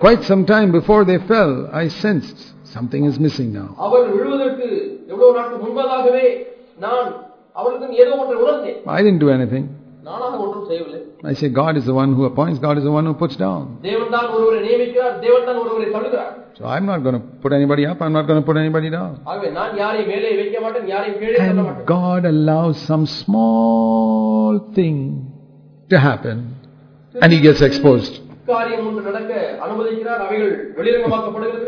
quite some time before they fell, I sensed something is missing now. I didn't do anything. நானாக ஒன்றும் செய்யவில்லை I say God is the one who appoints, God is the one who puts down. தேவன் தான் ஒருவரை நியமிக்கிறார் தேவன் தான் ஒருவரை தள்ளுகிறார் So I'm not going to put anybody up, I'm not going to put anybody down. ஆகவே நான் யாரையும் மேலே வைக்க மாட்டேன் யாரையும் கீழே தள்ள And மாட்டேன் God allows some small thing to happen and he gets exposed. காரியம் ஒன்று நடக்க அனுமதிக்கிறார் அவைகள் வெளிரங்கமாக்கப்படுகிறது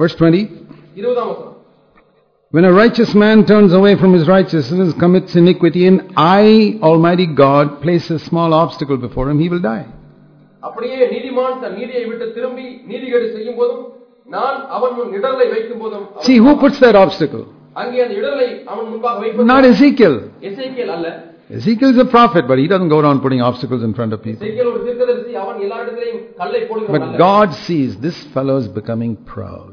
verse 20. இருபதாம் வசனம் When a righteous man turns away from his righteousness, commits iniquity, and I, Almighty God, place a small obstacle before him, he will die. அப்படியே நீதிமான் தன் நீதியை விட்டு திரும்பி நீதிகேடு செய்யும் போதும் நான் அவன் முன் இடர்லை வைக்கும் போதும் அவன் See, who puts that obstacle? அங்கே அந்த இடர்லை அவன் முன்பாக வைப்பது Not Ezekiel. எசேக்கியேல் அல்ல Ezekiel is a prophet, but he doesn't go around putting obstacles in front of people. எசேக்கியேல் ஒரு தீர்க்கதரிசி அவன் எல்லா இடத்திலையும் கல்லை போடுகிறவன் But அல்ல God sees this fellow is becoming proud.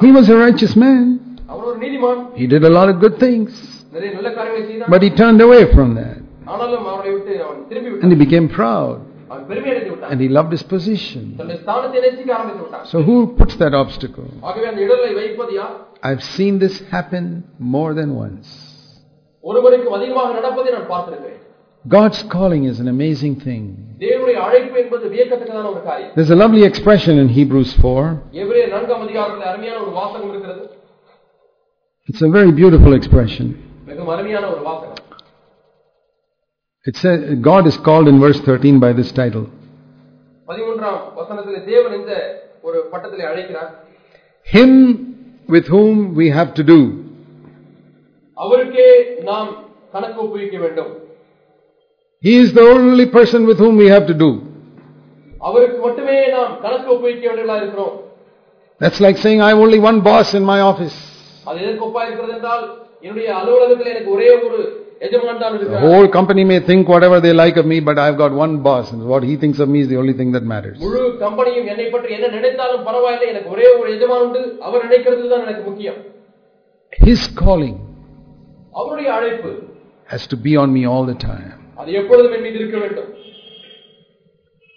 He was a righteous man. He did a lot of good things. But he turned away from that. And he became proud. And he loved his position. So, who puts that obstacle? I've seen this happen more than once. God's calling is an amazing thing. தேவனுடைய அழைப்பு என்பது வியக்கத்தக்கதான ஒரு காரியம் There's a lovely expression in Hebrews 4. எவரே நான்காம் அதிகாரத்தில் அருமையான ஒரு வாசகம் இருக்கிறது It's a very beautiful expression. மிகவும் அருமையான ஒரு வாசகம் It says God is called in verse 13 by this title. பதிமூன்றாம் வசனத்தில் தேவன் இந்த ஒரு பட்டத்திலே அழைக்கிறார் Him with whom we have to do. அவருக்கே நாம் கணக்கு ஒப்புவிக்க வேண்டும் He is the only person with whom we have to do. அவருக்கு மட்டுமே நாம் கணக்கு ஒப்புவிக்க வேண்டியவர்களா இருக்கிறோம் That's like saying I have only one boss in my office. அது எதற்கு ஒப்பா இருக்கிறது என்றால் என்னுடைய அலுவலகத்தில் எனக்கு ஒரே ஒரு எஜமான் தான் The இருக்கிறார் whole company may think whatever they like of me, but I've got one boss, and what he thinks of me is the only thing that matters. முழு கம்பெனியும் என்னை பற்றி என்ன நினைத்தாலும் பரவாயில்லை எனக்கு ஒரே ஒரு எஜமான் உண்டு அவர் நினைக்கிறது தான் எனக்கு முக்கியம் His calling அவருடைய அழைப்பு has to be on me all the time. அது எப்பொழுதும் என் மீது இருக்க வேண்டும்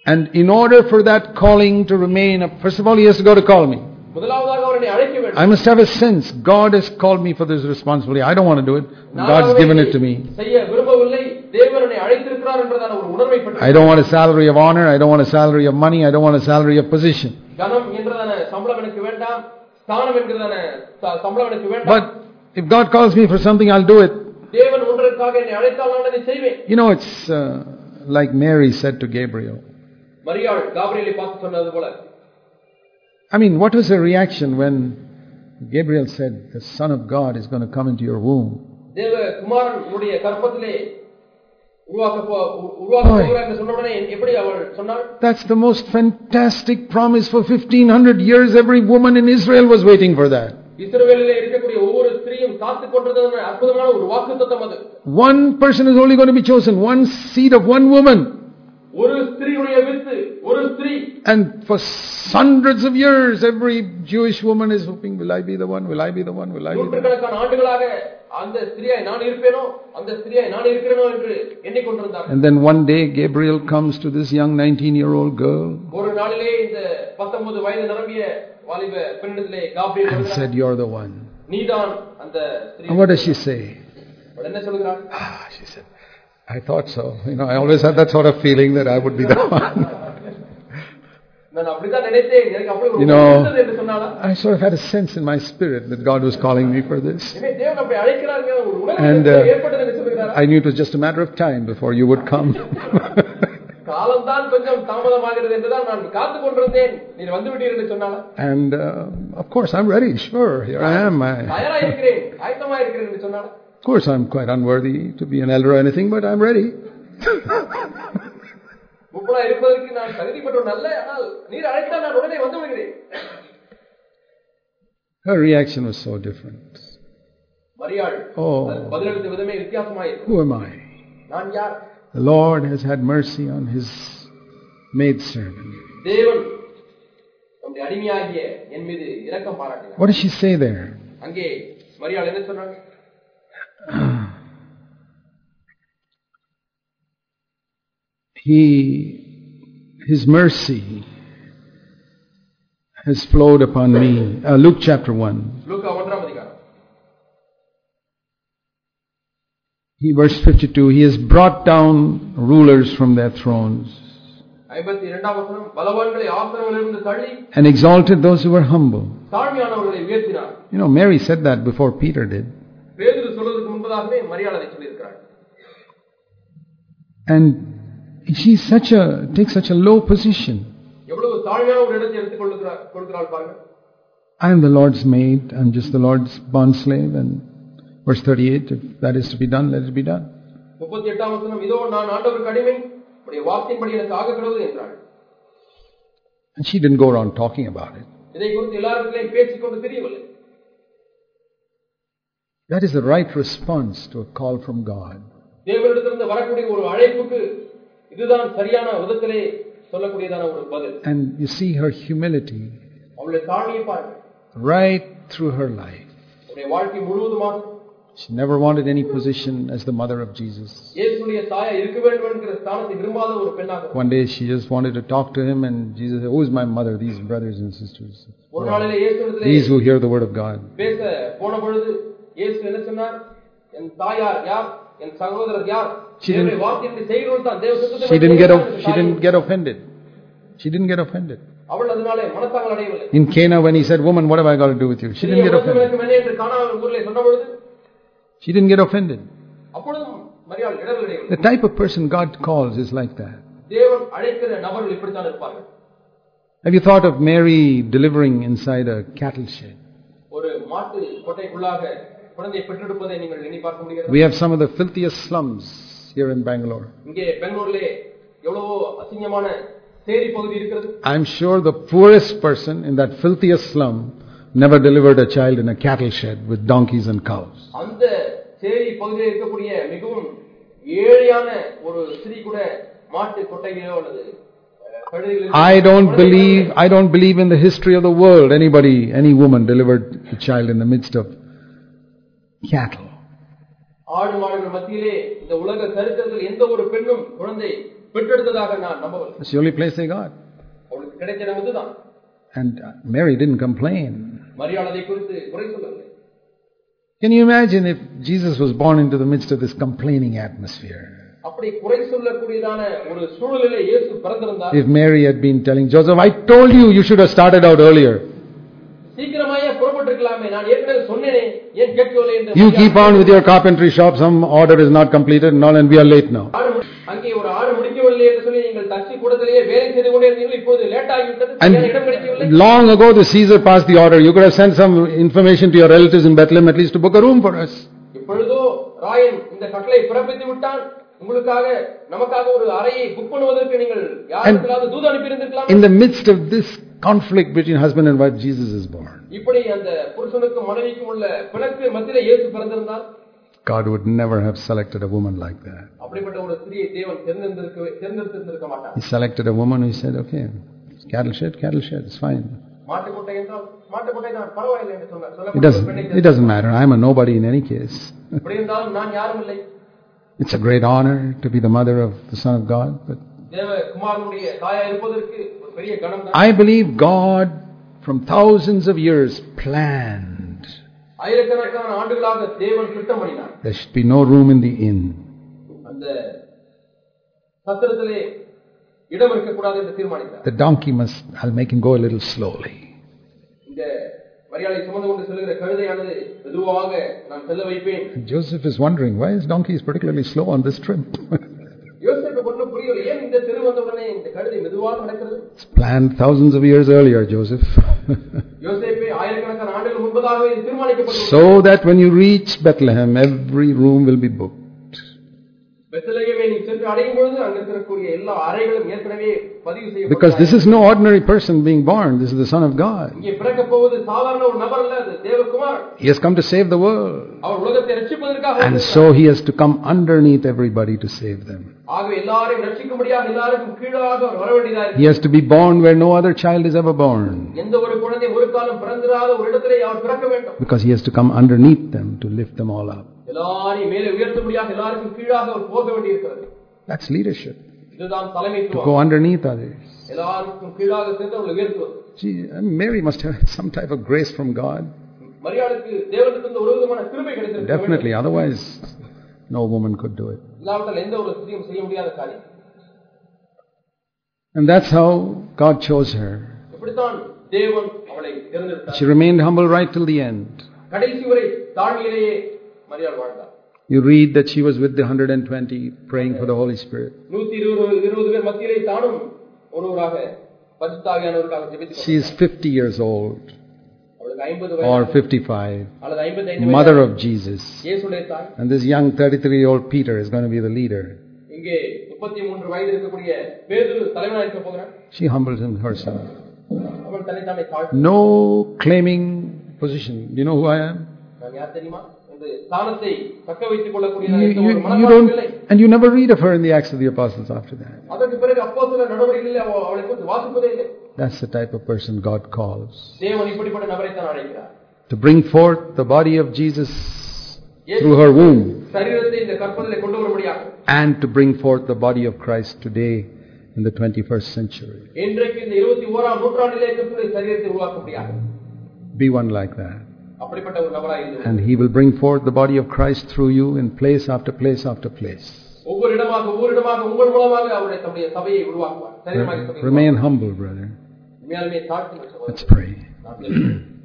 And in order for that calling to remain, first of all, he has to go to call me. முதலாவதாக அவர் என்னை அழைக்க வேண்டும் I must have a sense God has called me for this responsibility. I don't want to do it. நான் God's அதை given it to me. செய்ய விரும்பவில்லை தேவன் என்னை அழைத்திருக்கிறார் என்றதான ஒரு உணர்வை பற்றி I don't want a salary of honor. I don't want a salary of money. I don't want a salary of position. கனம் என்றதான சம்பளம் எனக்கு வேண்டாம் ஸ்தானம் என்கிறதான ச- சம்பளம் எனக்கு வேண்டாம் But if God calls me for something, I'll do it. தேவன் ஒன்றற்காக என்னை அழைத்தால் நான் அதை செய்வேன் You know, it's uh, like Mary said to Gabriel. மரியாள் காபிரியலை பார்த்து சொன்னது போல I mean, what was her reaction when Gabriel said, The Son of God is going to come into your womb? தேவ குமாரன் உன்னுடைய கற்பத்திலே உருவாக்க போ- உ- உருவாக்க Boy. போகிறார் என்று சொன்ன உடனே எப்படி அவள் சொன்னாள் That's the most fantastic promise for 1500 years. Every woman in Israel was waiting for that. இஸ்ரவேலிலே இருக்கக்கூடிய ஒவ்வொரு ஸ்திரீயும் காத்துக் கொண்டிருந்தது அற்புதமான ஒரு வாக்குத்தத்தம் அது One person is only going to be chosen, one seed of one woman. ஒரு ஸ்திரீயுடைய வித்து ஒரு ஸ்திரீ And for hundreds of years, every Jewish woman is hoping, Will I be the one? Will I be the one? Will I be the one? நூற்றுக்கணக்கான ஆண்டுகளாக அந்த ஸ்திரியாய் நான் இருப்பேனோ அந்த ஸ்திரியாய் நான் இருக்கிறேனோ என்று எண்ணிக்கொண்டிருந்தார் And then one day, Gabriel comes to this young 19 year old girl ஒரு நாளிலே இந்த பத்தொன்பது வயது நிரம்பிய வாலிப பெண்ணிடத்திலே Gabriel and said, You're the one. And what does she say? Ah, she said, I thought so. You know, I always had that sort of feeling that I would be the one. You know, I sort of had a sense in my spirit that God was calling me for this. And uh, I knew it was just a matter of time before you would come. காலம்தான் கொஞ்சம் தாமதமாகிறது என்றுதான் நான் காத்துக் கொண்டிருந்தேன் நீர் வந்து விட்டீர் என்று சொன்னாலா and uh, of course, I'm ready. Sure, here I am. I, தயாரா இருக்கிறேன் ஆயத்தமா இருக்கிறேன் என்று சொன்னாலா of course, I'm quite unworthy to be an elder or anything, but I'm ready. முப்பதா இருப்பதற்கு நான் தகுதிப்பட்டவன் அல்ல ஆனால் நீர் அழைத்தால் நான் உடனே வந்து விடுகிறேன் Her reaction was so different. மரியாள் Oh. அதற்கு பதிலளித்த விதமே வித்தியாசமாயிருக்கும் Who am I? நான் யார் The Lord has had mercy on his maidservant. What does she say there? He, his mercy has flowed upon me. Uh, Luke chapter 1. he verse 52 he has brought down rulers from their thrones and exalted those who were humble. you know mary said that before peter did. and she such a takes such a low position. I am the Lord's maid, I'm just the Lord's bondslave, and verse 38, if that is to be done, let it be done. முப்பத்தி எட்டாம் வசனம் இதோ நான் ஆண்டவருக்கு அடிமை உடைய வார்த்தையின்படி எனக்கு ஆக கிடவுது என்றாள் And she didn't go around talking about it. இதை குறித்து எல்லாருக்கும் பேசிக்கொண்டு தெரியவில்லை That is the right response to a call from God. தேவனிடத்திலிருந்து வரக்கூடிய ஒரு அழைப்புக்கு இதுதான் சரியான விதத்திலே சொல்லக்கூடியதான ஒரு பதில் And you see her humility அவளுடைய தாழ்மையை பாருங்க right through her life. அவருடைய வாழ்க்கை முழுவதுமாக She never wanted any position as the mother of Jesus. One day she just wanted to talk to him, and Jesus said, Who is my mother? These brothers and sisters. These who hear the word of God. She didn't, she didn't, get, she didn't get offended. She didn't get offended. In Cana, when he said, Woman, what have I got to do with you? She didn't get offended. She didn't get offended. The type of person God calls is like that. Have you thought of Mary delivering inside a cattle shed? We have some of the filthiest slums here in Bangalore. I'm sure the poorest person in that filthiest slum never delivered a child in a cattle shed with donkeys and cows. அந்த சேரி பகுதியில் இருக்கக்கூடிய மிகவும் ஏழையான ஒரு ஸ்திரீ கூட மாட்டு கொட்டைகளோ அல்லது அஹ், கழுதைகளில் I don't believe, I don't believe in the history of the world anybody, any woman delivered a child in the midst of cattle. ஆடு மாடுகள் மத்தியிலே இந்த உலக சரித்திரத்தில் எந்த ஒரு பெண்ணும் குழந்தை பெற்றெடுத்ததாக நான் நம்பவில்லை That's the only place they got. அவளுக்கு கிடைத்த இடம் இதுதான் And uh, Mary didn't complain. மரியாதை குறித்து குறை சொல்லவில்லை Can you imagine if Jesus was born into the midst of this complaining atmosphere? அப்படி குறை சொல்லக்கூடியதான ஒரு சூழலிலே இயேசு பிறந்திருந்தார் If Mary had been telling Joseph, I told you, you should have started out earlier. சீக்கிரமாயே புறப்பட்டிருக்கலாமே நான் ஏற்கனவே சொன்னேனே ஏன் கேட்கவில்லை என்று You மரியாதை- keep on with your carpentry shop, some order is not completed and all, and we are late now. ஆடு மு- அங்கே ஒரு And long ago the Caesar passed the order. You could have sent some information to your relatives in Bethlehem at least to book a room for us. And in the midst of this conflict between husband and wife, Jesus is born. God would never have selected a woman like that. He selected a woman who said, okay, cattle shed, cattle shed, it's fine. It doesn't, it doesn't matter. I'm a nobody in any case. it's a great honor to be the mother of the Son of God. But I believe God, from thousands of years, planned ஆயிரக்கணக்கான ஆண்டுகளாக தேவன் திட்டம் பண்ணினார் There should be no room in the inn. அந்த சத்திரத்திலே இடம் இருக்கக்கூடாது என்று தீர்மானித்தார் The donkey must, I'll make him go a little slowly. இந்த மரியாதை சுமந்து கொண்டு செல்கிற கழுதையானது மெதுவாக நான் செல்ல வைப்பேன் And Joseph is wondering, why is donkey is particularly slow on this trip? யோசிப்பு ஒன்றும் புரியவில்லை ஏன் இந்த தெரு வந்த உடனே இந்த கழுதை மெதுவாக நடக்கிறது it's planned thousands of years earlier, Joseph. யோசேப்பே ஆயிரக்கணக்கான ஆண்டுகள் முன்பதாகவே இது தீர்மானிக்கப்பட்டது so that when you reach Bethlehem, every room will be booked. Because this is no ordinary person being born, this is the Son of God. He has come to save the world. And so he has to come underneath everybody to save them. He has to be born where no other child is ever born. Because he has to come underneath them to lift them all up. எல்லாரையும் மேலே உயர்த்தும்படியாக எல்லாருக்கும் கீழாக அவர் போக வேண்டியிருக்கிறது That's leadership. இதுதான் To தலைமைத்துவம் go underneath others. எல்லாருக்கும் கீழாக சென்று அவர்களை உயர்த்துவது Gee, Mary must have some type of grace from God. மரியாதைக்கு தேவனுக்கு ஒரு விதமான கிருபை கிடைத்திருக்க Definitely, otherwise, no woman could do it. இல்லாவிட்டால் எந்த ஒரு ஸ்திரியும் செய்ய முடியாத காரியம் And that's how God chose her. இப்படித்தான் தேவன் அவளை தேர்ந்தெடுத்தார் She remained humble right till the end. கடைசி வரை தாழ்மையிலேயே மரியாதை வாழ்ந்தார் you read that she was with the 120 praying for the Holy Spirit. She is 50 years old or 55, mother of Jesus. And this young 33 year old Peter is going to be the leader. She humbles him herself. No claiming position. Do you know who I am? You, don't, and you never read of her in the Acts of the Apostles after that. That's the type of person God calls. to bring forth the body of Jesus through her womb. and to bring forth the body of Christ today in the 21st century. Be one like that. And he will bring forth the body of Christ through you in place after place after place. Remain humble, brother. Let's pray.